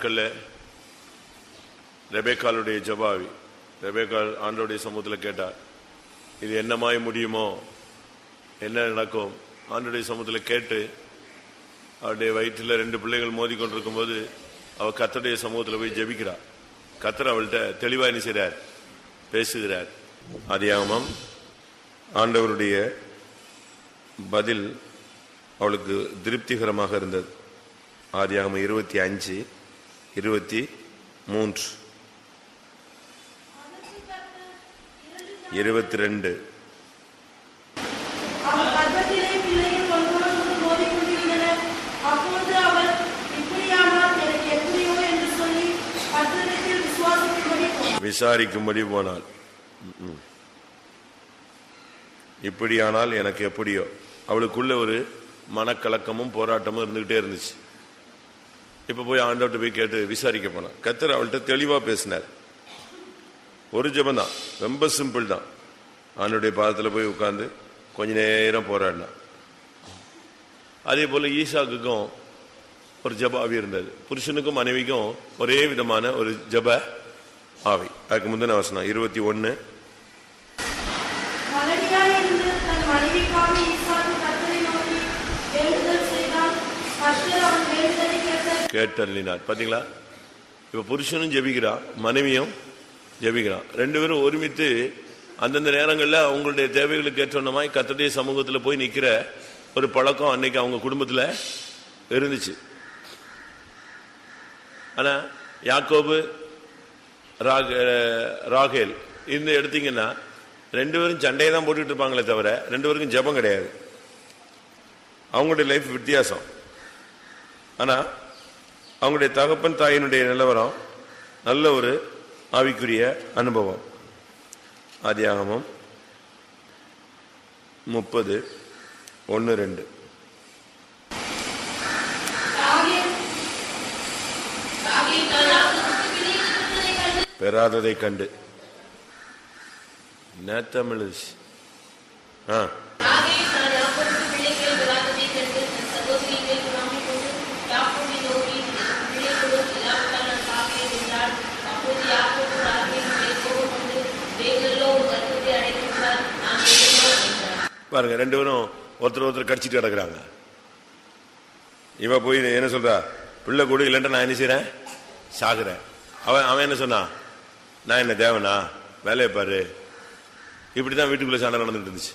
நாட்களில் ரெபேக்காலுடைய ஜபாவி ரெபேக்கால் ஆண்டோடைய சமூகத்தில் கேட்டார் இது என்னமாய் முடியுமோ என்ன நடக்கும்? ஆண்டுடைய சமூகத்தில் கேட்டு அவருடைய வயிற்றில் ரெண்டு பிள்ளைகள் மோதி கொண்டிருக்கும் போது அவள் கத்தருடைய சமூகத்தில் போய் ஜபிக்கிறார் கத்தர் அவள்கிட்ட தெளிவாக என்ன செய்றார்? பேசுகிறார். அதியாமம் ஆண்டவருடைய பதில் அவளுக்கு திருப்திகரமாக இருந்தது. ஆதியாகமம் இருபத்தி அஞ்சு. இருபத்தி மூன்று. இருபத்தி ரெண்டு. விசாரிக்கும்படி போனால். இப்படியானால் எனக்கு எப்படியோ. அவளுக்குள்ள ஒரு மனக்கலக்கமும் போராட்டமும் இருந்துகிட்டே இருந்துச்சு. இப்போ போய் ஆண்டவர்கிட்ட போய் கேட்டு விசாரிக்க போனான். கத்தர் அவள்கிட்ட தெளிவாக பேசினார். ஒரு ஜெபம் தான். ரொம்ப சிம்பிள் தான். ஆண்டோடைய பாதத்தில் போய் உட்காந்து கொஞ்ச நேரம் போராடினான் அதே போல ஈஷாக்குக்கும் ஒரு ஜப ஆவி இருந்தது. புருஷனுக்கும் மனைவிக்கும் ஒரே விதமான ஒரு ஜப ஆவி. அதுக்கு முந்தின வசனம் இருபத்தி ஒன்னு மலடியாயிருந்து தன் மனைவிக்காக ஈசாக்கு கர்த்தரை நோக்கி வேண்டுதல் செய்தான். கர்த்தர் அவன் வேண்டுதலை கேட்டார். கேட்டல்லினார் பார்த்தீங்களா இப்போ புருஷனும் ஜெபிக்கிறான் மனைவியும் ஜெபிக்கிறான். ரெண்டு பேரும் ஒருமித்து அந்தந்த நேரங்களில் அவங்களுடைய தேவைகளுக்கு ஏற்றமாய் கத்தடைய சமூகத்தில் போய் நிற்கிற ஒரு பழக்கம் அன்னைக்கு அவங்க குடும்பத்தில் இருந்துச்சு. ஆனால் யாக்கோபு ராக- ராகேல் இந்த எடுத்தீங்கன்னா ரெண்டு பேரும் சண்டையை தான் போட்டுட்டு இருப்பாங்களே தவிர ரெண்டு பேருக்கும் ஜெபம் கிடையாது. அவங்களுடைய லைஃப் வித்தியாசம். ஆனா அவங்களுடைய தகப்பன் தாயினுடைய நிலவரம் நல்ல ஒரு ஆவிக்குரிய அனுபவம். ஆதியாகமம் முப்பது ஒன்று ரெண்டு. பெறாததை கண்டு. என்ன தமிழ் ஆ ராகேல் தான் யாக்கோபுக்கு பிள்ளைகள் பெறாததைக் கண்டு தன் சகோதரியின் மேல் பொறாமை கொண்டு யாக்கோபை நோக்கி, "எனக்கு பிள்ளை கொடு, இல்லாவிட்டால் நான் சாகிறேன்" என்றாள். அப்பொழுது யாக்கோபு ராகேலின் மேல் கோபம் கொண்டு, "தேவனல்லோ உன் கர்ப்பத்தை அடைத்திருக்கிறார், நான் எதனோ?" என்றான். பாருங்க ரெண்டு பேரும் ஒருத்தர் ஒருத்தர் கடிச்சிட்டு கிடக்குறாங்க. இவ போய் என்ன சொல்றா? பிள்ளை கொடு இல்லைன்ட்டு நான் என்ன செய்யறேன் சாகுறேன். அவன் அவன் என்ன சொன்னான் நான் என்ன தேவனா? வேலையை பாரு. இப்படிதான் வீட்டுக்குள்ள சண்டை நடந்துட்டு இருந்துச்சு.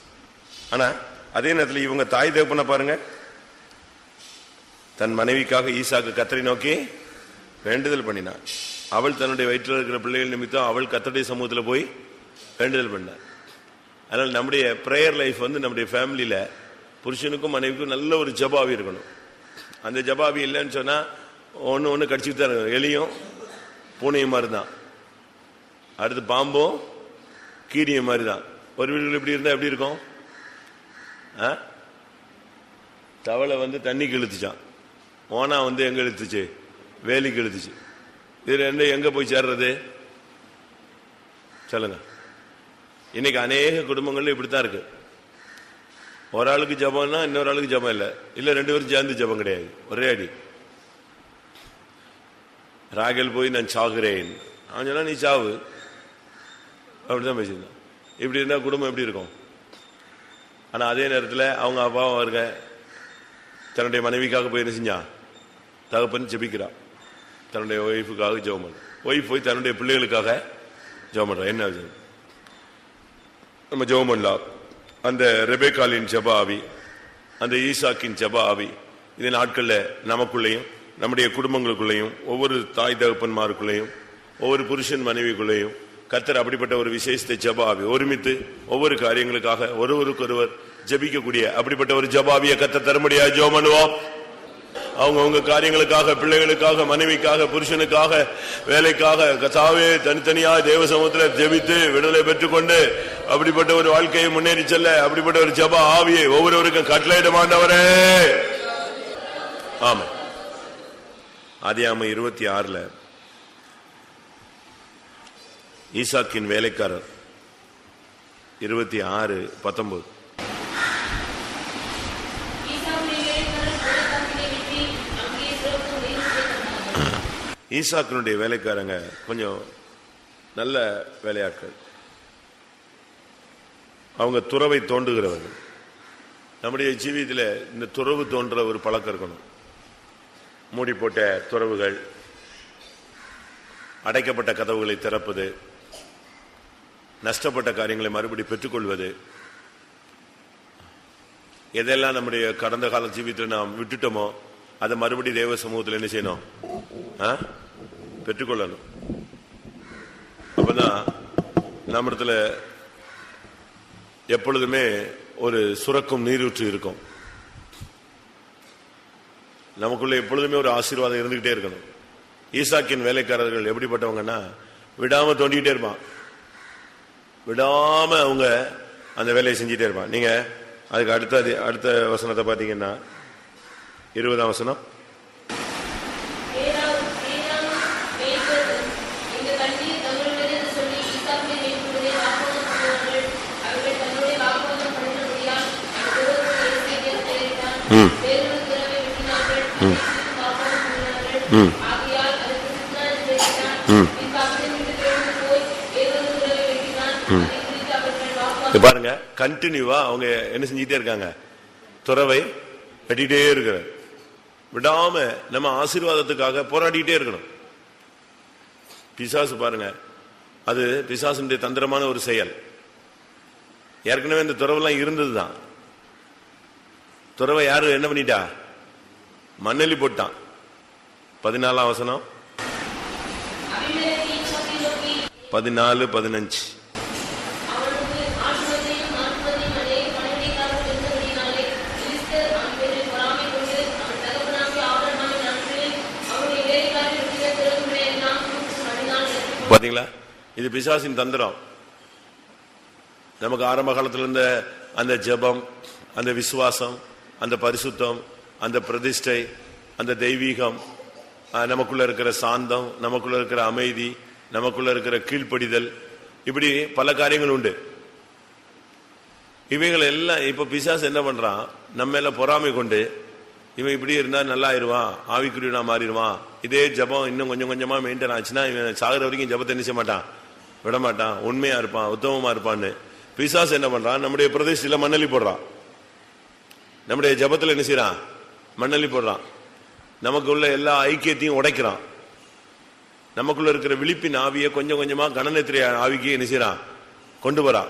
ஆனா அதே நேரத்தில் இவங்க தாய் தேவப்பன பாருங்க. தன் மனைவிக்காக ஈசாக்கு கத்தரை நோக்கி வேண்டுதல் பண்ணினான். அவள் தன்னுடைய வயிற்றில் இருக்கிற பிள்ளைகள் நிமித்தம் அவள் கத்தருடைய சமூகத்தில் போய் வேண்டுதல் பண்ணார். அதனால் நம்முடைய ப்ரேயர் லைஃப் வந்து நம்முடைய ஃபேமிலியில் புருஷனுக்கும் மனைவிக்கும் நல்ல ஒரு ஜபாவி இருக்கணும். அந்த ஜபாவி இல்லைன்னு சொன்னால் ஒன்று ஒன்று கடிச்சிட்டு தான் இருக்கணும். எலியும் பூனையும் மாதிரி தான் அடுத்து பாம்பும் கீரியும் மாதிரி தான் ஒரு வீடுகள் இப்படி இருந்தால் எப்படி இருக்கும்? ஆ? தவளை வந்து தண்ணிக்கு இழுத்துச்சான் ஓனா வந்து எங்கே இழுத்துச்சு? வேலிக்கு இழுத்துச்சு. இதில் என்ன எங்கே போய் சேர்றது? சொல்லுங்கள் இன்னைக்கு அநேக குடும்பங்கள்ல இப்படித்தான் இருக்கு. ஒரு ஆளுக்கு ஜபம்னா இன்னொரு ஆளுக்கு ஜபம் இல்லை. இல்ல ரெண்டு பேரும் சேர்ந்து ஜபம் கிடையாது. ஒரே அடி. ராகல் போய் நான் சாகுறேன். அவன் சொன்னா நீ சாவு. அப்படிதான் பேசியிருந்தான். இப்படி இருந்தா குடும்பம் எப்படி இருக்கும்? ஆனா அதே நேரத்தில் அவங்க அப்பாவும் இருக்க தன்னுடைய மனைவிக்காக போய் என்ன செஞ்சான் தகப்பன் ஜெபிக்கிறான் தன்னுடைய ஒய்ஃபுக்காக ஜெபம் பண்ண. ஒய்ஃப் போய் தன்னுடைய பிள்ளைகளுக்காக ஜெபம் பண்றான் என்ன விஷயம்? நம்ம ஜெபம் பண்ணலாம். அந்த ரெபேக்காலின் ஜெப ஆவி அந்த ஈசாக்கின் ஜெப ஆவி இந்த நாட்களில் நமக்குள்ளேயும் நம்முடைய குடும்பங்களுக்குள்ளேயும் ஒவ்வொரு தாய் தகப்பன்மாருக்குள்ளேயும் ஒவ்வொரு புருஷன் மனைவிக்குள்ளேயும் கத்தர் அப்படிப்பட்ட ஒரு விசேஷத்தை ஜபாவி ஆவி ஒருமித்து ஒவ்வொரு காரியங்களுக்காக ஒருவருக்கொருவர் ஜெபிக்கக்கூடிய அப்படிப்பட்ட ஒரு ஜபாவியை கத்தர் தர முடியாது பண்ணுவோம். அவங்கவுங்க காரியங்களுக்காக பிள்ளைகளுக்காக மனைவிக்காக புருஷனுக்காக வேலைக்காக கதாவே தனித்தனியாக தேவ சமூகத்தில் ஜெபித்து விடுதலை பெற்றுக்கொண்டு அப்படிப்பட்ட ஒரு வாழ்க்கையை முன்னேறி செல்ல அப்படிப்பட்ட ஒரு ஜப ஆவியை ஒவ்வொருவருக்கும் கட்டளையிட மாண்டவரே ஆமா ஆதியாம இருபத்தி ஆறுல ஈசாக்கின் வேலைக்காரர் இருபத்தி ஆறு பத்தொன்பது ஈசாவுடைய வேலைக்காரர் பள்ளத்தாக்கிலே வெட்டி, அங்கே சிறப்பு உயிரோடு தந்தார்கள். ஈசாக்கினுடைய வேலைக்காரங்க கொஞ்சம் நல்ல வேலையாட்கள். அவங்க துறவை தோண்டுகிறவர்கள். நம்முடைய ஜீவியத்தில் இந்த துறவு தோன்ற ஒரு பழக்கம் இருக்கணும். மூடி போட்ட துறவுகள் அடைக்கப்பட்ட கதவுகளை திறப்பது நஷ்டப்பட்ட காரியங்களை மறுபடி பெற்றுக்கொள்வது. எதெல்லாம் நம்முடைய கடந்த கால ஜீவியத்தில் நாம் விட்டுட்டோமோ அதை மறுபடியும் தேவ சமூகத்தில் என்ன செய்யணும்? பெற்றுக்கொள்ளணும். அப்பதான் நம்மிடத்துல எப்பொழுதுமே ஒரு சுரக்கும் நீரூற்று இருக்கும். நமக்குள்ள எப்பொழுதுமே ஒரு ஆசீர்வாதம் இருந்துகிட்டே இருக்கணும். ஈசாக்கின் வேலைக்காரர்கள் எப்படிப்பட்டவங்கன்னா விடாம தோண்டிக்கிட்டே இருப்பான். விடாம அவங்க அந்த வேலையை செஞ்சுட்டே இருப்பான். நீங்க அதுக்கு அடுத்த அடுத்த வசனத்தை பார்த்தீங்கன்னா இருபதாம் வசனம். பாருங்க கண்டினியூவா அவங்க என்ன செஞ்சுட்டே இருக்காங்க. துறவை வெட்டிட்டே இருக்கிற விடாம நம்ம ஆசீர்வாதத்துக்காக போராடிட்டே இருக்கணும். பிசாசு பாருங்க. அது பிசாசுடைய தந்திரமான ஒரு செயல். ஏற்கனவே இந்த துறவெல்லாம் இருந்ததுதான். துறவை யாரு? என்ன பண்ணிட்டா? மண்ணெலி போட்டான். பதினாலாம் வசனம். பதினாலு பதினஞ்சு அவனுக்கு ஆட்டுவதையும் மாட்டுவதையும் அநேக பணிவிடைக்காரர்கள் இருந்தபடியினாலே, பெலிஸ்தர் அவன் பேரில் பொறாமை கொண்டு, அவன் தகப்பனாகிய ஆபிரகாமின் நாட்களில் அவனுடைய வேலைக்காரர் இருக்கிற திறவுகளை எல்லாம் கூப்பிட்டு பார்த்தீங்களா பாத்தீங்களா? இது பிசாசின் தந்திரம். நமக்கு ஆரம்ப காலத்துல இருந்த அந்த ஜெபம் அந்த விசுவாசம் அந்த பரிசுத்தம் அந்த பிரதிஷ்டை அந்த தெய்வீகம் நமக்குள்ள இருக்கிற சாந்தம் நமக்குள்ள இருக்கிற அமைதி நமக்குள்ள இருக்கிற கீழ்ப்படிதல் இப்படி பல காரியங்கள் உண்டு. இவைகள் எல்லாம் இப்ப பிசாஸ் என்ன பண்றான்? நம்ம எல்லாம் பொறாமை கொண்டு இவன் இப்படி இருந்தா நல்லா ஆயிருவான் ஆவிக்குரியனா மாறிடுவான் இதே ஜபம் இன்னும் கொஞ்சம் கொஞ்சமா மெயின்டைன் ஆச்சுன்னா இவன் சாகிற வரைக்கும் ஜபத்தை என்ன செய்ய மாட்டான்? விட மாட்டான். உண்மையா இருப்பான். உத்தமமா இருப்பான்னு. பிசாஸ் என்ன பண்றான்? நம்முடைய பிரதேசத்தில் மண்ணலி போடுறான். நம்முடைய ஜபத்தில் என்ன செய்கிறான் மண்ணலி போடுறான். நமக்கு உள்ள எல்லா ஐக்கியத்தையும் உடைக்கிறான். நமக்குள்ள இருக்கிற விழிப்பின் ஆவியை கொஞ்சம் கொஞ்சமா கணநேத்திரிய ஆவிக்கு என்ன செய்கிறான் கொண்டு வரான்.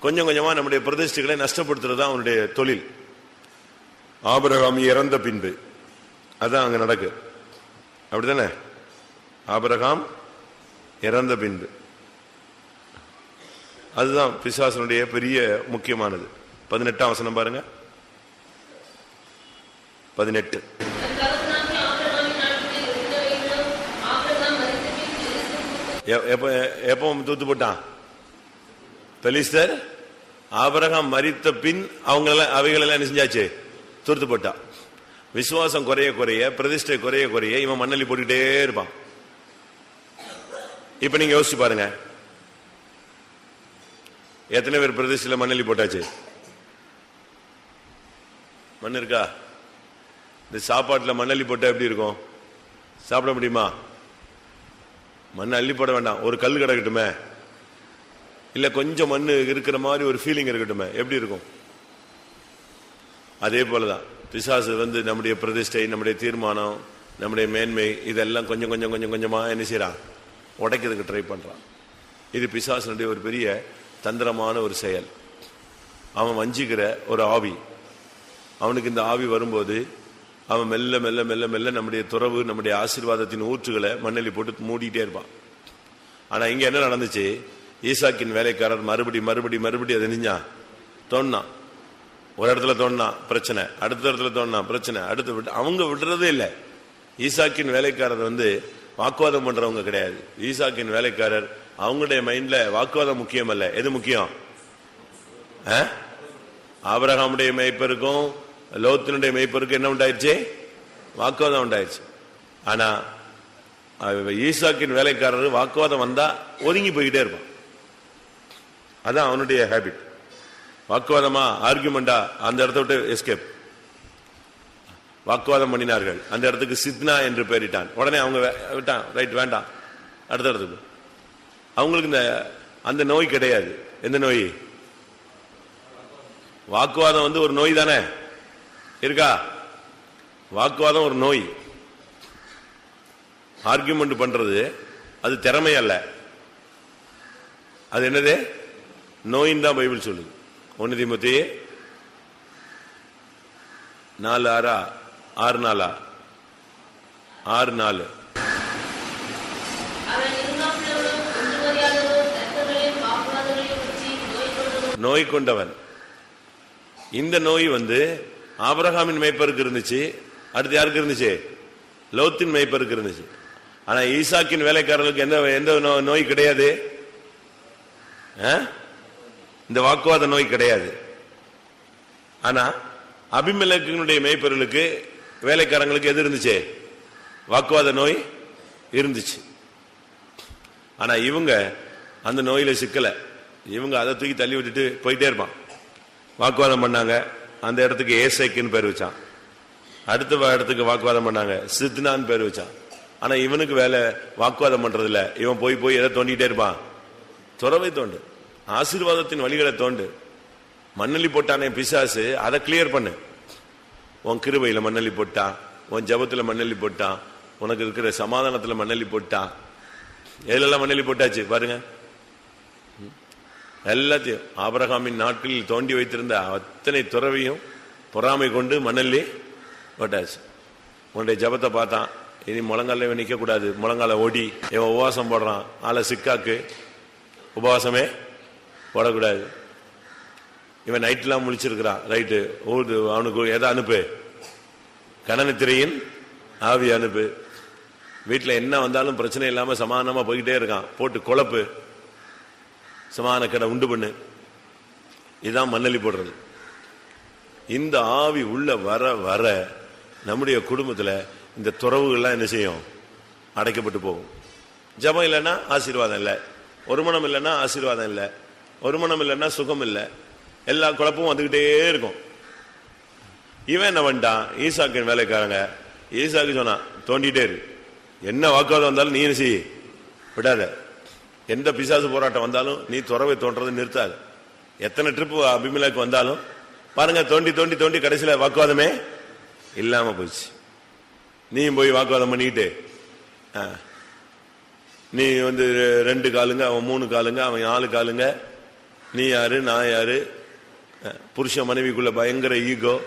கொஞ்சம் கொஞ்சமா நம்முடைய பிரதிஷ்டைகளை நஷ்டப்படுத்துறது தான் அவனுடைய தொழில். ஆபரகாமி இறந்த பின்பு. அதான் அங்க நடக்கு. அப்படிதானே? ஆபரகாம் இறந்த பின்பு. அதுதான் பிசாசனுடைய பெரிய முக்கியமானது. பதினெட்டாம் வசனம் பாருங்க. பதினெட்டு. தன் எப்போ தூத்து போட்டான்? பெலிஸ்தர் ஆபரகம் மறித்த பின் அவங்களெல்லாம் அவைகளெல்லாம் என்ன செஞ்சாச்சு? தூர்த்து போட்டான். விசுவாசம் குறைய குறைய பிரதிஷ்டை குறைய குறைய இவன் மண்ணலி போட்டுக்கிட்டே இருப்பான். இப்ப நீங்க யோசிச்சு பாருங்க. எத்தனை பேர் பிரதிஷ்டையில மண்ணலி போட்டாச்சு? மண் இருக்கா? இந்த சாப்பாட்டில் மண்ணல்லி போட்டா எப்படி இருக்கும்? சாப்பிட முடியுமா? மண் அள்ளி போட வேண்டாம். ஒரு கல் கிடக்கட்டுமே. இல்லை கொஞ்சம் மண் இருக்கிற மாதிரி ஒரு ஃபீலிங் இருக்கட்டுமே. எப்படி இருக்கும்? அதே போலதான். பிசாசு வந்து நம்முடைய பிரதிஷ்டை நம்முடைய தீர்மானம் நம்முடைய மேன்மை இதெல்லாம் கொஞ்சம் கொஞ்சம் கொஞ்சம் கொஞ்சமாக என்ன செய்கிறான் உடைக்கிறதுக்கு ட்ரை பண்ணுறான் இது பிசாசனுடைய ஒரு பெரிய தந்திரமான ஒரு செயல். அவன் வஞ்சிக்கிற ஒரு ஆவி. அவனுக்கு இந்த ஆவி வரும்போது அவன் மெல்ல மெல்ல மெல்ல மெல்ல நம்முடைய துறவு நம்முடைய ஆசீர்வாதத்தின் ஊற்றுகளை மண்ணலி போட்டு மூடிக்கிட்டே இருப்பான். ஆனால் இங்கே என்ன நடந்துச்சு? ஈசாக்கின் வேலைக்காரர் மறுபடி மறுபடி மறுபடி அதை நெஞ்சான் தொன்னான் ஒரு இடத்துல தோணா பிரச்சனை அடுத்த இடத்துல தோணா பிரச்சனை அடுத்து விட்டு அவங்க விடுறதே இல்லை. ஈசாக்கின் வேலைக்காரர் வந்து வாக்குவாதம் பண்றவங்க கிடையாது. ஈசாக்கின் வேலைக்காரர் அவங்களுடைய மைண்ட்ல வாக்குவாதம் முக்கியம் அல்ல. எது முக்கியம்? ஆ? மெய்ப்பருக்கும் லோத்தினுடைய மெய்ப்பருக்கும் என்ன உண்டாயிருச்சு? வாக்குவாதம் உண்டாயிருச்சு. ஆனா ஈசாக்கின் வேலைக்காரர் வாக்குவாதம் வந்தா ஒதுங்கி போய்கிட்டே இருப்பான். அதான் அவனுடைய ஹேபிட் வாக்குவாதமா? ஆர்குமெண்டா அந்த இடத்த விட்டு எஸ்கேப் வாக்குவாதம் பண்ணினார்கள். அந்த இடத்துக்கு சித்னா என்று பெயரிட்டான் உடனே அவங்க விட்டான். ரைட் வேண்டாம். அடுத்த இடத்துக்கு அவங்களுக்கு இந்த அந்த நோய் கிடையாது. எந்த நோய்? வாக்குவாதம் வந்து ஒரு நோய் தானே? இருக்கா? வாக்குவாதம் ஒரு நோய். ஆர்கியூமெண்ட் பண்றது அது திறமை அல்ல. அது என்னது? நோயின் தான் பைபிள் சொல்லுது. ஒன்னு திமுத்தி நாலு ஆறா? ஆறு நாளா? ஆறு நாலு. நோய் கொண்டவன். இந்த நோய் வந்து ஆபிரகாமின் மேய்ப்பருக்கு இருந்துச்சு. அடுத்து யாருக்கு இருந்துச்சு? லோத்தின் மேய்ப்பருக்கு இருந்துச்சு. ஆனா ஈசாக்கின் வேலைக்காரர்களுக்கு எந்த எந்த நோய் கிடையாது? இந்த வாக்குவாத நோய் கிடையாது. ஆனா அபிமலக்கினுடைய மெய்ப்பொருளுக்கு வேலைக்காரங்களுக்கு எது இருந்துச்சு? வாக்குவாத நோய் இருந்துச்சு. ஆனா இவங்க அந்த நோயில சிக்கல. இவங்க அதை தூக்கி தள்ளி விட்டுட்டு போயிட்டே இருப்பான். வாக்குவாதம் பண்ணாங்க. அந்த இடத்துக்கு ஏசைக்குன்னு பேர் வச்சான். அடுத்த வ- இடத்துக்கு வாக்குவாதம் பண்ணாங்க. சித்னான்னு பேர் வச்சான். ஆனா இவனுக்கு வேலை வாக்குவாதம் பண்றதில்ல. இவன் போய் போய் எதை தோண்டிகிட்டே இருப்பான்? துறவை தோண்டு. ஆசீர்வாதத்தின் வழிகளை தோண்டு. மண்ணலி போட்டானே பிசாசு அதை கிளியர் பண்ணு. உன் கிருபையில் மண்ணலி போட்டா உன் ஜபத்தில் மண்ணலி போட்டான் உனக்கு இருக்கிற சமாதானத்தில் மண்ணலி போட்டா. எதுலெல்லாம் மண்ணலி போட்டாச்சு பாருங்க. ம். எல்லாத்தையும் ஆபரகாமின் நாட்களில் தோண்டி வைத்திருந்த அத்தனை துறவையும் பொறாமை கொண்டு மணல்லி போட்டாச்சு. உன்னுடைய ஜபத்தை பார்த்தான். இனி முழங்கால இவன் நிற்கக்கூடாது முழங்கால ஓடி இவன் உபவாசம் போடுறான். ஆளை சிக்காக்கு. உபவாசமே போடக்கூடாது. இவன் நைட்லாம் முழிச்சிருக்கிறான். ரைட்டு ஓடு அவனுக்கு எதை அனுப்பு. கணனித்திரையின் ஆவி அனுப்பு. வீட்டில் என்ன வந்தாலும் பிரச்சனை இல்லாமல் சமானமாக போய்கிட்டே இருக்கான். போட்டு குழப்பு. சமான கடை உண்டு பண்ணு. இதுதான் மண்ணலி போடுறது. இந்த ஆவி உள்ள வர வர நம்முடைய குடும்பத்தில் இந்த துறவுகள்லாம் என்ன செய்யும்? அடைக்கப்பட்டு போகும். ஜபம் இல்லைன்னா ஆசீர்வாதம் இல்லை. ஒருமணம் இல்லைன்னா ஆசீர்வாதம் இல்லை. வருமானம் இல்லைன்னா சுகம் இல்லை எல்லா குழப்பமும் வந்துக்கிட்டே இருக்கும். இவன் என்ன பண்ணிட்டான்? ஈசாக்கின் வேலைக்காரங்க. ஈசாக்கு சொன்னான் தோண்டிகிட்டே இரு. என்ன வாக்குவாதம் வந்தாலும் நீ என்ன செய்ய? விடாத. எந்த பிசாசு போராட்டம் வந்தாலும் நீ துறவை தோன்றதை நிறுத்தாது. எத்தனை ட்ரிப்பு அபிமலாக்கு வந்தாலும் பாருங்க தோண்டி தோண்டி தோண்டி கடைசியில் வாக்குவாதமே இல்லாமல் போச்சு. நீயும் போய் வாக்குவாதம் பண்ணிக்கிட்டு நீ வந்து ரெண்டு காலுங்க அவன் மூணு காலுங்க அவன் நாலு காலுங்க நீ யாரு நான் யாரு? புருஷ புருஷன் மனைவிக்குள்ள பயங்கர ஈகோ.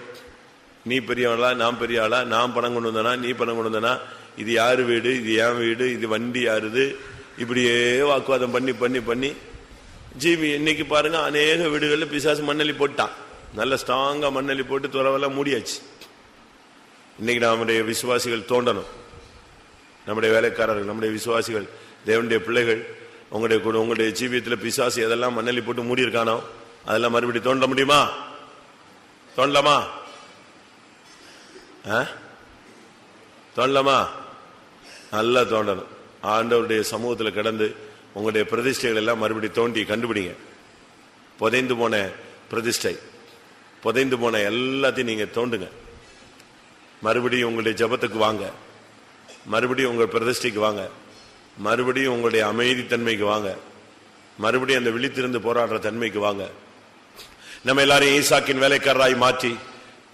நீ பெரியவளா நான் பெரிய ஆளா? நான் பணம் கொண்டு வந்தனா நீ பணம் கொண்டு வந்தனா? இது யாரு வீடு? இது என் வீடு? இது வண்டி யாருது? இப்படியே வாக்குவாதம் பண்ணி பண்ணி பண்ணி ஜிபி இன்னைக்கு பாருங்க அநேக வீடுகளில் பிசாசு மண்ணலி போட்டான். நல்ல ஸ்ட்ராங்காக மண்ணலி போட்டு துறவெல்லாம் மூடியாச்சு. இன்னைக்கு நம்முடைய விசுவாசிகள் தோண்டணும். நம்முடைய வேலைக்காரர்கள் நம்முடைய விசுவாசிகள் தேவனுடைய பிள்ளைகள் உங்களுடைய கூட உங்களுடைய ஜீவியத்தில் பிசாசு எதெல்லாம் மண்ணலி போட்டு மூடி இருக்கானோ அதெல்லாம் மறுபடியும் தோண்ட முடியுமா? தோண்டலாமா? ஆ? தோண்டலாமா? நல்லா தோண்டணும். ஆண்டவருடைய சமூகத்தில் கிடந்து உங்களுடைய பிரதிஷ்டைகள் எல்லாம் மறுபடியும் தோண்டி கண்டுபிடிங்க. புதைந்து போன பிரதிஷ்டை. புதைந்து போன எல்லாத்தையும் நீங்கள் தோண்டுங்க. மறுபடியும் உங்களுடைய ஜெபத்துக்கு வாங்க. மறுபடியும் உங்கள் பிரதிஷ்டைக்கு வாங்க. மறுபடியும் உங்களுடைய அமைதித்தன்மைக்கு வாங்க. மறுபடியும் அந்த விழித்திருந்து போராடுற தன்மைக்கு வாங்க. நம்ம எல்லாரையும் ஈசாக்கின் வேலைக்காரராய் மாற்றி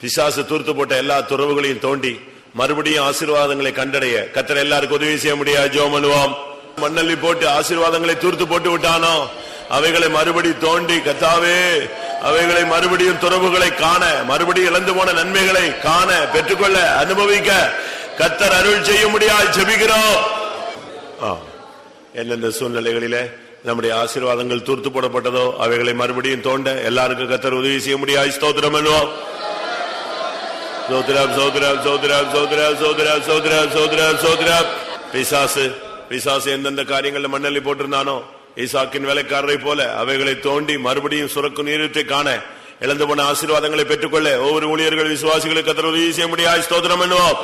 பிசாசு தூர்த்து போட்ட எல்லா துறவுகளையும் தோண்டி மறுபடியும் ஆசீர்வாதங்களை கண்டடைய. கத்தர் எல்லாருக்கும் உதவி செய்ய முடியாது. ஜோ பண்ணுவோம். மண்ணள்ளி போட்டு ஆசீர்வாதங்களை தூர்த்து போட்டு விட்டானோ அவைகளை மறுபடி தோண்டி கத்தாவே அவைகளை மறுபடியும் துறவுகளை காண மறுபடியும் இழந்து போன நன்மைகளை காண பெற்றுக்கொள்ள அனுபவிக்க கத்தர் அருள் செய்ய முடியாது ஜெபிக்கிறோம். எந்தெந்த சூழ்நிலைகளில நம்முடைய ஆசீர்வாதங்கள் தூர்த்து போடப்பட்டதோ அவைகளை மறுபடியும் தோண்ட எல்லாருக்கும் கத்தர் உதவி செய்ய முடியாது ஸ்தோத்திரம் பண்ணுவோம். சோத்ராப் சோத்ராப் சோத்ராப் சோத்ராப் சோத்ராப் சோத்ராப் சோத்ராப் சோத்ராப் பிசாசு பிசாசு எந்தெந்த காரியங்கள்ல மண்ணல்லி போட்டிருந்தானோ ஈசாக்கின் வேலைக்காரரை போல அவைகளை தோண்டி மறுபடியும் சுரக்கு நீரத்தை காண இழந்து போன ஆசீர்வாதங்களை பெற்றுக்கொள்ள ஒவ்வொரு ஊழியர்கள் விசுவாசிகளுக்கு கத்தர் உதவி செய்ய முடியாது ஸ்தோத்திரம் பண்ணுவோம்.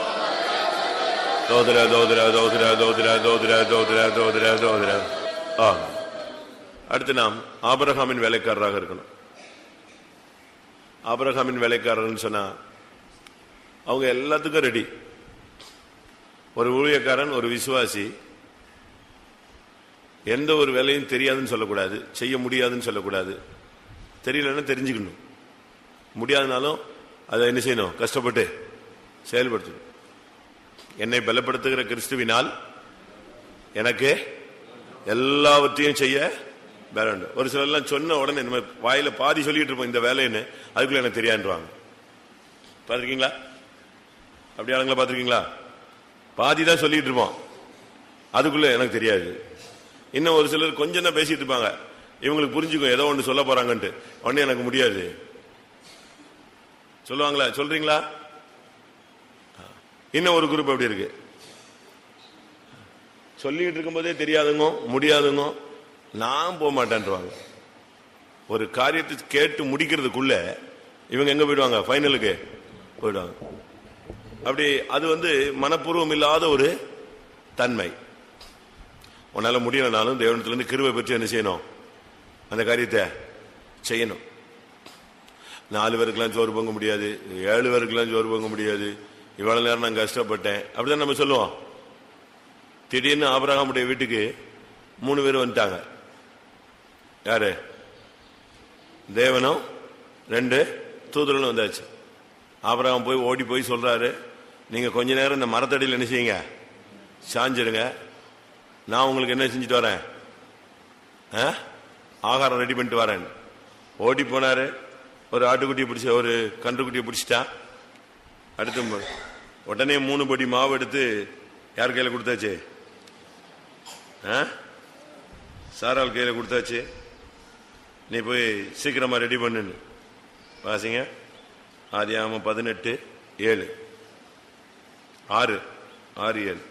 தோதுரா தோதிரா தோதுரா தோதிரா தோதிரா தோதிரா தோதிரா தோதிரா ஆ. அடுத்து நாம் ஆபரகாமின் வேலைக்காரராக இருக்கணும். ஆபரகாமின் வேலைக்காரர்னு சொன்னா அவங்க எல்லாத்துக்கும் ரெடி ஒரு ஊழியக்காரன் ஒரு விசுவாசி. எந்த ஒரு வேலையும் தெரியாதுன்னு சொல்லக்கூடாது செய்ய முடியாதுன்னு சொல்லக்கூடாது. தெரியலன்னா தெரிஞ்சுக்கணும். முடியாதுனாலும் அதை என்ன செய்யணும்? கஷ்டப்பட்டு செயல்படுத்தணும். என்னை பலப்படுத்துகிற கிறிஸ்துவினால் எனக்கு எல்லாவற்றையும் செய்ய வேற ஒரு சிலர்லாம் சொன்ன உடனே இந்த மாதிரி வாயில பாதி சொல்லிட்டு இருப்போம் இந்த வேலைன்னு. அதுக்குள்ள எனக்கு தெரியாண்டுவாங்க பார்த்துருக்கீங்களா? அப்படி ஆளுங்களா பார்த்துருக்கீங்களா? பாதி தான் சொல்லிட்டு இருப்போம். அதுக்குள்ள எனக்கு தெரியாது. இன்னும் ஒரு சிலர் கொஞ்சம் தான் பேசிட்டு இருப்பாங்க. இவங்களுக்கு புரிஞ்சுக்கும் ஏதோ ஒன்று சொல்ல போறாங்கன்ட்டு. உடனே எனக்கு முடியாது. சொல்லுவாங்களா? சொல்றீங்களா? இன்னும் ஒரு குரூப் எப்படி இருக்கு? சொல்லிட்டு இருக்கும்போதே தெரியாதுங்க முடியாதுங்க. நான் போக மாட்டேன்றாங்க ஒரு காரியத்தை கேட்டு முடிக்கிறதுக்குள்ள இவங்க எங்க போயிடுவாங்க? ஃபைனலுக்கு போயிடுவாங்க. அப்படி அது வந்து மனப்பூர்வம் இல்லாத ஒரு தன்மை. உன்னால முடியலனாலும் தேவனத்திலிருந்து கிருவை பெற்று என்ன செய்யணும்? அந்த காரியத்தை செய்யணும். நாலு பேருக்கெல்லாம் சோறு பொங்க முடியாது ஏழு பேருக்கெல்லாம் சோறு பொங்க முடியாது இவ்வளவு நேரம் நான் கஷ்டப்பட்டேன். அப்படிதான் நம்ம சொல்லுவோம். திடீர்னு ஆபரகாமுடைய வீட்டுக்கு மூணு பேர் வந்துட்டாங்க. யாரு? தேவனும் ரெண்டு தூதர்களும் வந்தாச்சு. ஆபரகம் போய் ஓடி போய் சொல்றாரு நீங்க கொஞ்ச நேரம் இந்த மரத்தடியில் என்ன செய்யுங்க? சாஞ்சிருங்க. நான் உங்களுக்கு என்ன செஞ்சுட்டு வரேன்? ஆ? ஆகாரம் ரெடி பண்ணிட்டு வரேன். ஓடி போனாரு. ஒரு ஆட்டுக்குட்டியை பிடிச்ச ஒரு கன்றுக்குட்டியை பிடிச்சிட்டா அடுத்து உடனே மூணு படி மாவு எடுத்து யார் கையில் கொடுத்தாச்சு? ஆ? சாரால் கையில் கொடுத்தாச்சு. நீ போய் சீக்கிரமாக ரெடி பண்ணுன்னு. வாசிங்க. ஆதியாமம் பதினெட்டு ஏழு. ஆறு. ஆறு ஏழு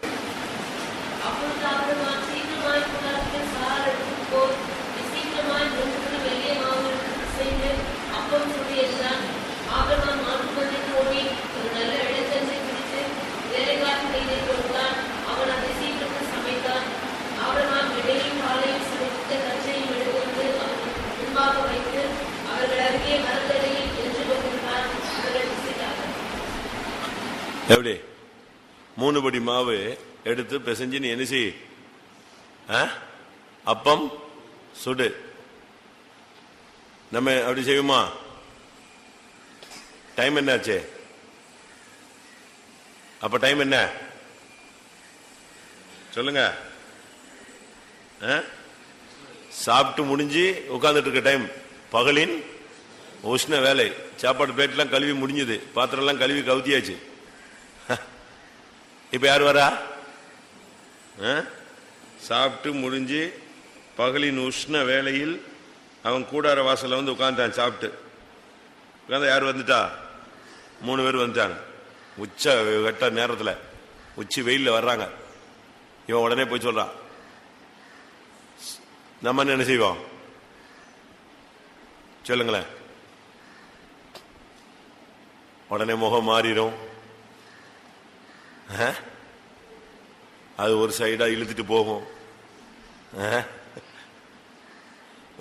அப்பொழுது ஆபிரகாம் சீக்கிரமாய் கூடாரத்தில் சாராள் எடுத்துப் போய், நீ சீக்கிரமாய் ஒன்றுக்கு வெளியே மாவு எடுத்துச் செய்து அப்பம் சுடு என்றான். ஆபிரகாம் மாட்டுப்பண்ணைக்கு ஓடி ஒரு நல்ல இடைச்சென்றை பிடித்து வேலைக்காரன் கையில் கொடுத்தான். அவன் அதை சீக்கிரத்தில் சமைத்தான். ஆபிரகாம் இடையும் பாலையும் சமைத்த கச்சையும் எடுத்து வந்து அவன் முன்பாக வைத்து அவர்கள் அருகே மரத்தடியில் நின்று கொண்டிருந்தான். அவர்கள் புசித்தார்கள். எப்படி? மூணு படி மாவு எடுத்து பிசைஞ்சு நீ என்ன செய்? ஆ? அப்பம் சுடு. நம்ம அப்படி செய்வோமா? டைம் என்னாச்சு? அப்ப டைம் என்ன? சொல்லுங்க. ஆ? சாப்பிட்டு முடிஞ்சு உட்காந்துட்டு இருக்க டைம் பகலின் உஷ்ண வேலை. சாப்பாடு பிளேட்லாம் கழுவி முடிஞ்சது. பாத்திரம்லாம் கழுவி கவுத்தியாச்சு. இப்ப யார் வரா? ஆ? சாப்பிட்டு முடிஞ்சு பகலின் உஷ்ண வேளையில் அவன் கூடார வாசல்ல வந்து உட்காந்துட்டான் சாப்பிட்டு. உட்காந்து யார் வந்துட்டா? மூணு பேர் வந்துட்டாங்க. உச்ச கட்ட நேரத்தில் உச்சி வெயிலில் வர்றாங்க. இவன் உடனே போய் சொல்றான். நம்ம என்ன செய்வோம்? சொல்லுங்களேன். உடனே முகம் மாறிடும். அது ஒரு சைடா இழுத்துட்டு போகும்.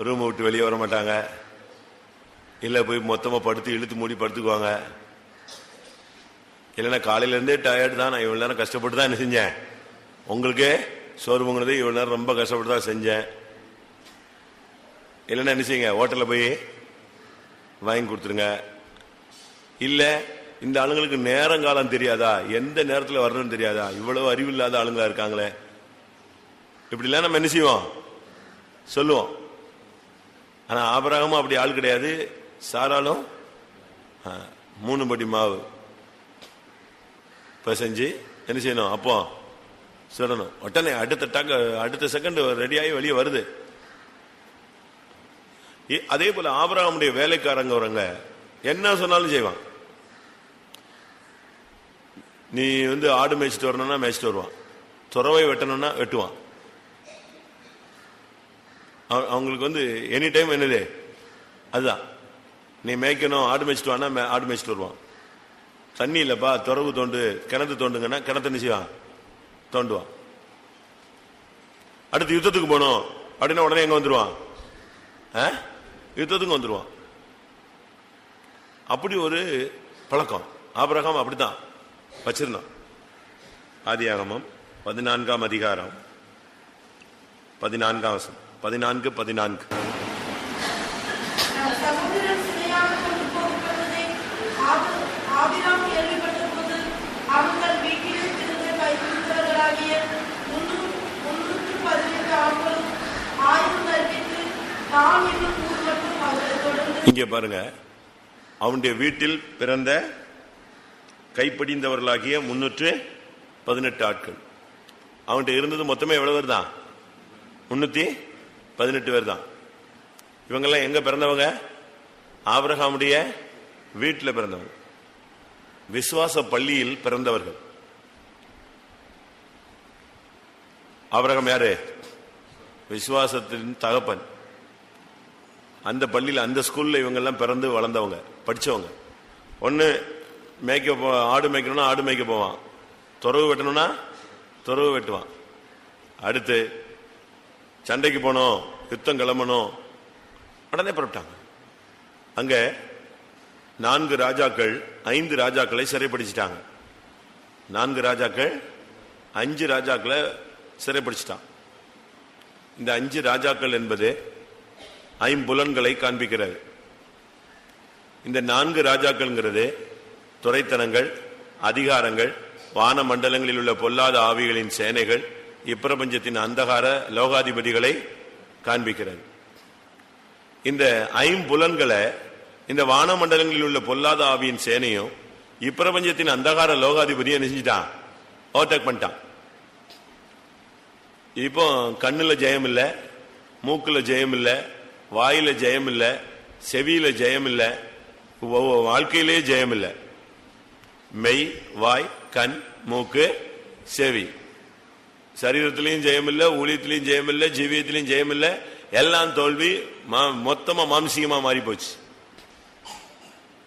ரூம் விட்டு வெளியே வர மாட்டாங்க. இல்ல போய் மொத்தமா படுத்து இழுத்து மூடி படுத்துக்குவாங்க. இல்லைன்னா காலையில இருந்தே டயர்டு தான். நான் இவ்வளவு நேரம் கஷ்டப்பட்டு தான் என்ன செஞ்சேன்? உங்களுக்கே சோறு பொங்குனது இவ்வளவு நேரம் ரொம்ப கஷ்டப்பட்டு தான் செஞ்சேன். இல்லைன்னா என்ன செய்யுங்க? ஹோட்டல்ல போய் வாங்கி கொடுத்துருங்க. இல்லை இந்த ஆளுங்களுக்கு நேரங்காலம் தெரியாதா? எந்த நேரத்தில் வரணும்னு தெரியாதா? இவ்வளவு அறிவு இல்லாத ஆளுங்களா இருக்காங்களே. இப்படிலாம் நம்ம என்ன செய்வோம்? சொல்லுவோம். ஆனால் ஆபராகமும் அப்படி ஆள் கிடையாது. சாராலும் ஆ, மூணு படி மாவு பிசைஞ்சு என்ன செய்யணும்? அப்போ சொல்லணும் உடனே அடுத்த டக்கு அடுத்த செகண்ட் ரெடியாகி வெளியே வருது. அதே போல ஆபராகமுடைய வேலைக்காரங்க வரங்க என்ன சொன்னாலும் செய்வான். நீ வந்து ஆடு மேய்ச்சிட்டு வரணும்னா மேய்ச்சிட்டு வருவான். துறவை வெட்டணும்னா வெட்டுவான். அவங்களுக்கு வந்து எனி டைம் என்னது அதுதான். நீ மேய்க்கணும் ஆடு மேய்ச்சிட்டு வானா ஆடு மேய்ச்சிட்டு வருவான். தண்ணி இல்லைப்பா துறவு தோண்டு கிணத்து தோண்டுங்கன்னா கிணத்து நிச்சயம் தோண்டுவான். அடுத்து யுத்தத்துக்கு போகணும். அப்படின்னா உடனே எங்க வந்துருவான்? ஆ? யுத்தத்துக்கு வந்துருவான். அப்படி ஒரு பழக்கம். ஆபிரகாம் அப்படித்தான். வச்சிருந்தோம். ஆதியாகமம் பதினான்காம் அதிகாரம். பதினான்காம் வசனம். பதினான்கு பதினான்கு. இங்கே பாருங்க. அவனுடைய வீட்டில் பிறந்த கைப்படிந்தவர்களாகிய முன்னூற்று பதினெட்டு ஆட்கள். அவன்கிட்ட இருந்தது மொத்தமே எவ்வளவு பேர் தான்? முன்னூத்தி பதினெட்டு பேர் தான். இவங்கெல்லாம் எங்க பிறந்தவங்க? ஆபிரகாமுடைய வீட்டில் பிறந்தவங்க. விசுவாச பள்ளியில் பிறந்தவர்கள். ஆபிரகம் யாரு? விசுவாசத்தின் தகப்பன். அந்த பள்ளியில் அந்த ஸ்கூல்ல இவங்கெல்லாம் பிறந்து வளர்ந்தவங்க படிச்சவங்க. ஒன்று மேய்க்க போ ஆடு மேய்க்கணும்னா ஆடு மேய்க்க போவான். துறவு வெட்டணும்னா துறவு வெட்டுவான். அடுத்து சண்டைக்கு போனோம் யுத்தம் கிளம்பணும். உடனே புறப்பட்டாங்க. அங்க நான்கு ராஜாக்கள் ஐந்து ராஜாக்களை சிறைப்படிச்சிட்டாங்க நான்கு ராஜாக்கள் அஞ்சு ராஜாக்களை சிறைப்பிடிச்சிட்டான் இந்த அஞ்சு ராஜாக்கள் என்பது ஐம்புலன்களை காண்பிக்கிறது. இந்த நான்கு ராஜாக்கள்ங்கிறது துறைத்தனங்கள் அதிகாரங்கள் வான மண்டலங்களில் உள்ள பொல்லாத ஆவிகளின் சேனைகள் இப்பிரபஞ்சத்தின் அந்தகார லோகாதிபதிகளை காண்பிக்கிறது. இந்த ஐம்புலன்களை இந்த வான மண்டலங்களில் உள்ள பொல்லாத ஆவியின் சேனையும் இப்பிரபஞ்சத்தின் அந்தகார லோகாதிபதியும் என்ன ஓவர்டேக் பண்ணிட்டான். இப்போ கண்ணுல ஜெயம் இல்லை மூக்கில் ஜெயம் இல்லை வாயில் ஜெயம் இல்லை செவியில் ஜெயம் இல்லை வாழ்க்கையிலேயே வாழ்க்கையிலே ஜெயம் இல்லை. மெய் வாய் கண் மூக்கு செவி. சரீரத்திலையும் ஜெயமில்லை ஊழியத்திலையும் ஜெயமில்லை ஜீவியத்திலையும் ஜெயமில்லை. எல்லாம் தோல்வி மா- மொத்தமா மாம்சீகமா மாறி போச்சு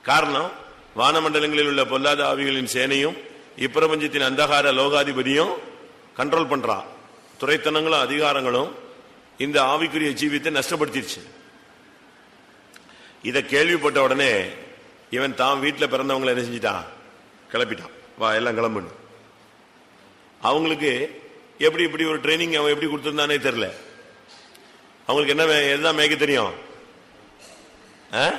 காரணம் வானமண்டலங்களில் உள்ள பொல்லாத ஆவிகளின் சேனையும் இப்பிரபஞ்சத்தின் அந்தகார லோகாதிபதியும் கண்ட்ரோல் பண்றான் துறைத்தனங்களும் அதிகாரங்களும் இந்த ஆவிக்குரிய ஜீவியத்தை நஷ்டப்படுத்திடுச்சு இத கேள்விப்பட்ட உடனே இவன் தான் வீட்டில் பிறந்தவங்களை என்ன செஞ்சிட்டான்? கிளப்பிட்டான். வா எல்லாம் கிளம்புன்னு. அவங்களுக்கு எப்படி இப்படி ஒரு ட்ரைனிங் அவன் எப்படி கொடுத்துருந்தானே தெரியல. அவங்களுக்கு என்ன மே- எதுதான் மேய்க்க தெரியும்? ஆ?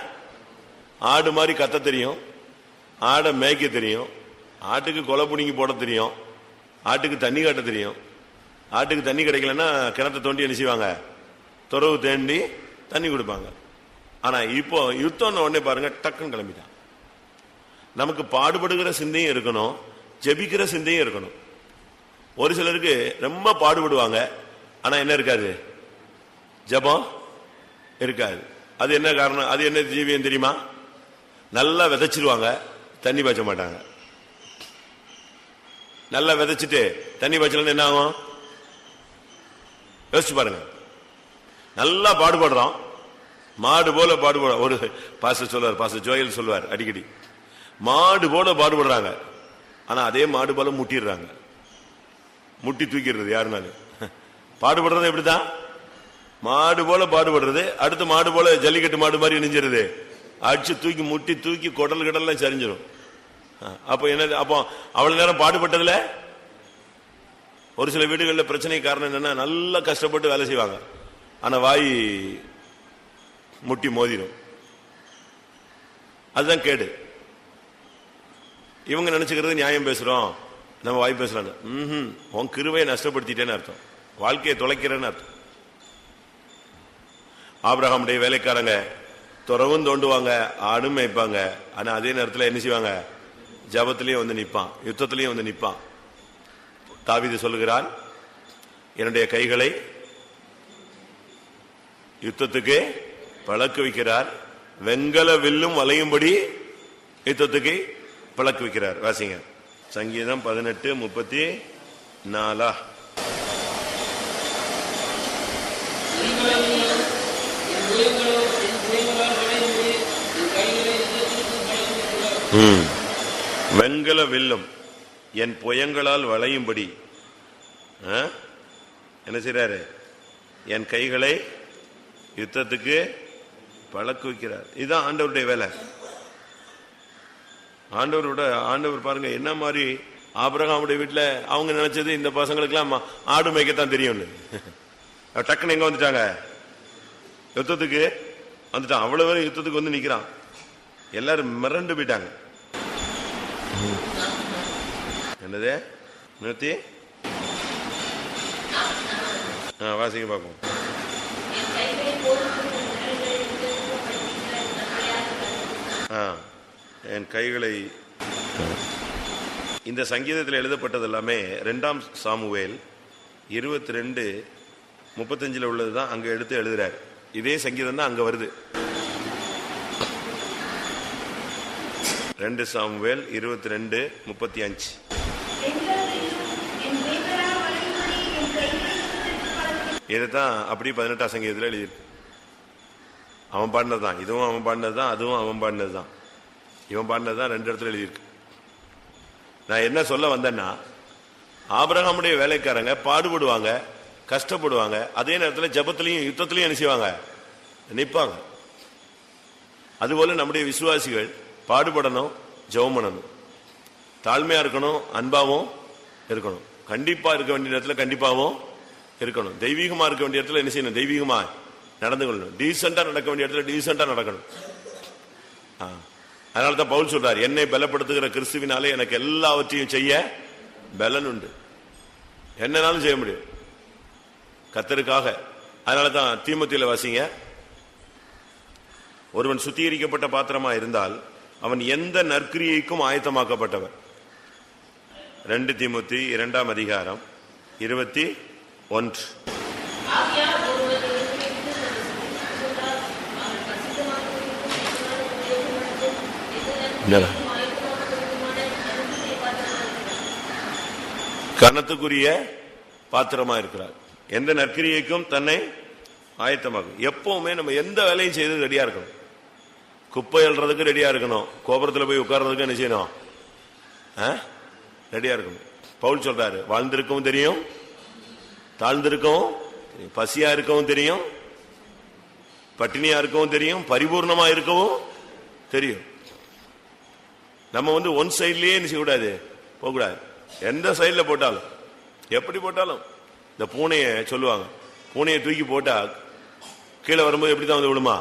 ஆடு மாதிரி கத்த தெரியும். ஆடை மேய்க்க தெரியும். ஆட்டுக்கு கொலை புடிங்கி போட தெரியும். ஆட்டுக்கு தண்ணி காட்ட தெரியும். ஆட்டுக்கு தண்ணி கிடைக்கலன்னா கிணத்தை தோண்டி என்ன செய்வாங்க? துறவு தேண்டி தண்ணி கொடுப்பாங்க. ஆனா இப்போ யுத்தம்னு உடனே பாருங்க டக்குன்னு கிளம்பிட்டான். நமக்கு பாடுபடுகிற சிந்தையும் இருக்கணும் ஜெபிக்கிற சிந்தையும் இருக்கணும். ஒரு சிலருக்கு ரொம்ப பாடுபடுவாங்க ஆனால் என்ன இருக்காது? ஜெபம் இருக்காது. அது என்ன காரணம்? அது என்ன ஜீவியம் தெரியுமா? நல்லா விதைச்சிருவாங்க தண்ணி பாய்ச்ச மாட்டாங்க. நல்லா விதைச்சிட்டு தண்ணி பாய்ச்சலன்னு என்ன ஆகும்? யோசிச்சு பாருங்க. நல்லா பாடுபடுறோம். மாடு போல பாடுபடும் ஒரு பாச சொல்லுவார் பாச ஜோயல் சொல்லுவார் அடிக்கடி. மாடு போல பாடுபடுறாங்க. ஆனா அதே மாடு போல முட்டிடுறாங்க. முட்டி தூக்கிடுறது யாருனாலும். பாடுபடுறது எப்படிதான்? மாடு போல பாடுபடுறது அடுத்து மாடு போல ஜல்லிக்கட்டு மாடு மாதிரி நினைஞ்சிருது அடிச்சு தூக்கி முட்டி தூக்கி குடல் கடல்லாம் சரிஞ்சிடும் அப்போ என்ன அப்போ அவ்வளவு நேரம் பாடுபட்டதுல? ஒரு சில வீடுகளில் பிரச்சனை காரணம் என்னன்னா நல்லா கஷ்டப்பட்டு வேலை செய்வாங்க. ஆனா வாய் முட்டி மோதிடும் அதுதான் கேடு. இவங்க நினைச்சுக்கிறது நியாயம் பேசுறோம். நம்ம வாய் பேசுறாங்க. உம் உன் கிருவையை நஷ்டப்படுத்திட்டேன்னு அர்த்தம். வாழ்க்கையை தொலைக்கிறேன்னு அர்த்தம். ஆபிரகாமுடைய வேலைக்காரங்க துறவும் தோண்டுவாங்க ஆடும் மேய்ப்பாங்க. ஆனா அதே நேரத்தில் என்ன செய்வாங்க? ஜபத்திலையும் வந்து நிப்பான். யுத்தத்திலையும் வந்து நிப்பான். தாவீது சொல்லுகிறான் என்னுடைய கைகளை யுத்தத்துக்கு பழக்க வைக்கிறார் வெங்கல வில்லும் வளையும்படி யுத்தத்துக்கு பழக்க வைக்கிறார். வாசிங்க. சங்கீதம் பதினெட்டு முப்பத்தி நாலா? ம். வெங்கல வில்லும் என் புயங்களால் வளையும்படி? என்ன செய்றாரு? என் கைகளை யுத்தத்துக்கு பழக்க வைக்கிறார். இதுதான் ஆண்டவருடைய வேலை. ஆண்டவரோட ஆண்டவர் பாருங்க என்ன மாதிரி ஆபிரகாமுடைய வீட்டில் அவங்க நினைச்சது இந்த பசங்களுக்குலாம் மா- ஆடு மேய்க்கத்தான் தெரியும்னு. டக்குன்னு எங்க வந்துட்டாங்க? யுத்தத்துக்கு வந்துட்டான். அவ்வளவு பேரும் யுத்தத்துக்கு வந்து நிக்கிறான். எல்லாரும் மிரண்டு போயிட்டாங்க. என்னது? நிறுத்தி. ஆ, வாசிங்க பார்ப்போம். ஆ, என் கைகளை இந்த சங்கீதத்தில் எழுதப்பட்டது எல்லாமே ரெண்டாம் சாமுவேல் இருபத்தி ரெண்டு முப்பத்தஞ்சில் உள்ளது தான் அங்கே எடுத்து எழுதுறாரு. இதே சங்கீதம் தான் அங்கே வருது. ரெண்டு சாமுவேல் இருபத்தி ரெண்டு முப்பத்தி அஞ்சு இதுதான் அப்படி பதினெட்டாம் சங்கீதத்தில் எழுதியிருக்கு. அவன் பாடினது தான் இதுவும் அவன் பாடினது தான் அதுவும் அவன் பாடினது தான் இவன் பாடினது தான் ரெண்டு இடத்துல எழுதியிருக்கு. நான் என்ன சொல்ல வந்தேன்னா ஆபரகமுடைய வேலைக்காரங்க பாடுபடுவாங்க கஷ்டப்படுவாங்க அதே நேரத்தில் ஜபத்திலையும் யுத்தத்திலையும் என்ன செய்வாங்க? நிற்பாங்க அதுபோல் நம்முடைய விசுவாசிகள் பாடுபடணும் ஜெபம் பண்ணணும். தாழ்மையாக இருக்கணும் அன்பாகவும் இருக்கணும். கண்டிப்பாக இருக்க வேண்டிய இடத்துல கண்டிப்பாகவும் இருக்கணும். தெய்வீகமாக இருக்க வேண்டிய இடத்துல என்ன செய்யணும்? தெய்வீகமாக நடந்து கொள்ளணும். டீசெண்டாக நடக்க வேண்டிய இடத்துல டீசெண்டாக நடக்கணும். ஆ. அதனால தான் பவுல் சொல்றார் என்னை பலப்படுத்துகிற கிறிஸ்துவினாலே எனக்கு எல்லாவற்றையும் செய்ய பலன் உண்டு. என்னனாலும் செய்ய முடியும். கத்தருக்காக. அதனால தான் தீமத்தில வாசிங்க. ஒருவன் சுத்திகரிக்கப்பட்ட பாத்திரமா இருந்தால் அவன் எந்த நற்கிரியைக்கும் ஆயத்தமாக்கப்பட்டவன். ரெண்டு தீமுத்தி இரண்டாம் அதிகாரம் இருபத்தி ஒன்று. என்ன ஆயுதமானதுமான பாத்திரமாக கனத்துக்குரிய பாத்திரமா இருக்கிறார். எந்த நற்கிரியைக்கும் தன்னை ஆயத்தமாகும் எப்பவுமே நம்ம எந்த வேலையும் செய்து ரெடியா இருக்கணும். குப்பை எழுறதுக்கு ரெடியா இருக்கணும். கோபுரத்தில் போய் உட்கார்றதுக்கு என்ன செய்யணும்? ரெடியா இருக்கணும். பவுல் சொல்றாரு வாழ்ந்திருக்கவும் தெரியும் தாழ்ந்திருக்கவும் பசியா இருக்கவும் தெரியும் பட்டினியா இருக்கவும் தெரியும் பரிபூர்ணமா இருக்கவும் தெரியும். நம்ம வந்து ஒன் சைட்லயே என்ன செய்யக்கூடாது? போகக்கூடாது. எந்த சைடுல போட்டாலும். எப்படி போட்டாலும். இந்த பூனையை சொல்லுவாங்க. பூனையை தூக்கி போட்டா கீழே வரும்போது எப்படி தான் வந்து விழுமா?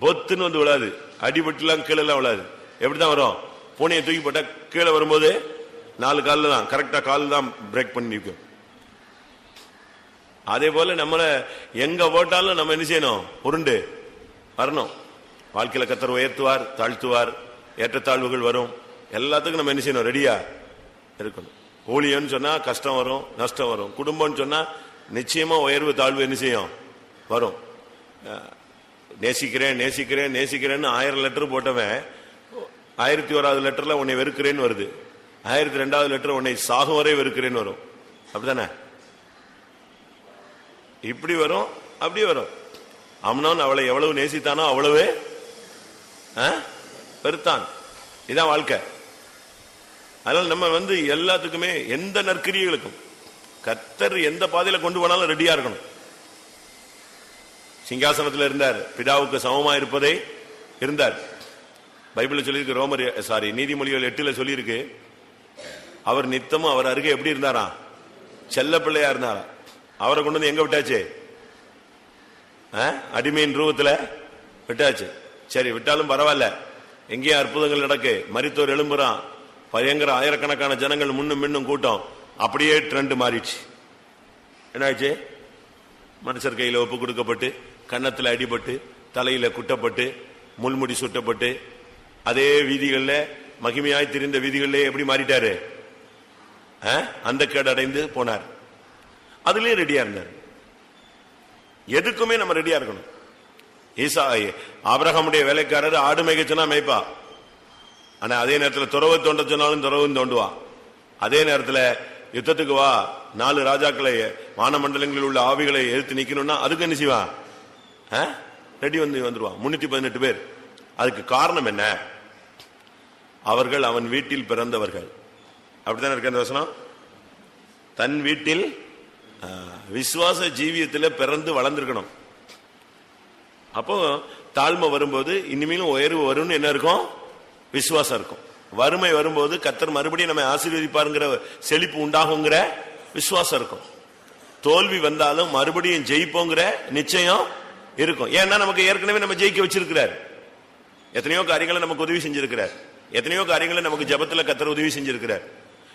பொத்துன்னு வந்து விழாது. அடிபட்டுலாம் கீழெல்லாம் விழாது. எப்படி தான் வரும்? பூனையை தூக்கி போட்டா கீழே வரும்போது நாலு காலில் தான் கரெக்டா கால் தான் பிரேக் பண்ணிருக்கும் அதே போல நம்மளை எங்க போட்டாலும் நம்ம என்ன செய்யணும்? உருண்டு. வரணும். வாழ்க்கையில் கத்தர் உயர்த்துவார் தாழ்த்துவார் ஏற்றத்தாழ்வுகள் வரும். எல்லாத்துக்கும் நம்ம என்ன செய்யணும்? ரெடியா இருக்கணும். ஊழியம்னு சொன்னால் கஷ்டம் வரும் நஷ்டம் வரும். குடும்பம்னு சொன்னால் நிச்சயமா உயர்வு தாழ்வு என்ன செய்யும்? வரும். நேசிக்கிறேன் நேசிக்கிறேன் நேசிக்கிறேன்னு ஆயிரம் லெட்டர் போட்டவன் ஆயிரத்தி ஓராவது லெட்டரில் உன்னை வெறுக்கிறேன்னு வருது. ஆயிரத்தி ரெண்டாவது லெட்டர் உன்னை சாகும் வரை வெறுக்கிறேன்னு வரும். அப்படிதானே இப்படி வரும் அப்படி வரும். அம்னோன் அவளை எவ்வளவு நேசித்தானோ அவ்வளவு பெருத்தான். இதான் வாழ்க்கை. அதனால நம்ம வந்து எல்லாத்துக்குமே எந்த நற்கிரியர்களுக்கும் கத்தர் எந்த பாதையில கொண்டு போனாலும் ரெடியா இருக்கணும். சிங்காசனத்தில் இருந்தார். பிதாவுக்கு சமமா இருப்பதே இருந்தார். பைபிள்ல சொல்லியிருக்கு ரோமர் சாரி நீதிமொழிகள் எட்டுல சொல்லியிருக்கு அவர் நித்தமும் அவர் அருகே எப்படி இருந்தாரா செல்ல பிள்ளையா இருந்தாரா அவரை கொண்டு வந்து எங்க விட்டாச்சு? அடிமையின் ரூபத்துல விட்டாச்சு. சரி விட்டாலும் பரவாயில்ல. எங்கேயும் அற்புதங்கள் நடக்கு? மரித்தோர் எழும்புறான். பயங்கர ஆயிரக்கணக்கான ஜனங்கள் முன்னும் மின்னும் கூட்டம். அப்படியே ட்ரெண்ட் மாறிடுச்சு. என்னாச்சு? மனுஷர் கையில் ஒப்பு கொடுக்கப்பட்டு கன்னத்தில் அடிபட்டு தலையில் குட்டப்பட்டு முள்முடி சுட்டப்பட்டு அதே வீதிகளில் மகிமையாய் திரிந்த வீதிகளிலே எப்படி மாறிட்டாரு? ஆ? அந்த கேடு அடைந்து போனார். அதுலேயும் ரெடியா இருந்தார். எதுக்குமே நம்ம ரெடியா இருக்கணும். ஈசா ஆபிரகாமுடைய வேலைக்காரர் ஆடு மேய்க்கச்சுனா மேய்ப்பா. ஆனா அதே நேரத்தில் துறவு தோண்ட சொன்னாலும் துறவும் தோண்டுவா. அதே நேரத்தில் யுத்தத்துக்கு வா நாலு ராஜாக்களை வானமண்டலங்களில் உள்ள ஆவிகளை எதிர்த்து நிக்கணும்னா அதுக்கு என்ன செய்வான் ரெடி வந்து வந்துருவான் முன்னூத்தி பதினெட்டு பேர். அதுக்கு காரணம் என்ன? அவர்கள் அவன் வீட்டில் பிறந்தவர்கள். அப்படித்தானே இருக்கு அந்த வசனம்? தன் வீட்டில் விசுவாச ஜீவியத்தில் பிறந்து வளர்ந்துருக்கணும். அப்போ தாழ்மை வரும்போது இனிமேலும் உயர்வு வரும்னு என்ன இருக்கும்? விசுவாசம் இருக்கும். வறுமை வரும்போது கத்தர் மறுபடியும் நம்ம ஆசீர்வதிப்பாருங்கிற செழிப்பு உண்டாகுங்கிற விசுவாசம் இருக்கும். தோல்வி வந்தாலும் மறுபடியும் ஜெயிப்போங்கிற நிச்சயம் இருக்கும். ஏன்னா நமக்கு ஏற்கனவே நம்ம ஜெயிக்க வச்சிருக்கிறார். எத்தனையோ காரியங்களை நமக்கு உதவி செஞ்சிருக்கிறார். எத்தனையோ காரியங்களை நமக்கு ஜபத்துல கத்தர் உதவி செஞ்சிருக்கிறார்.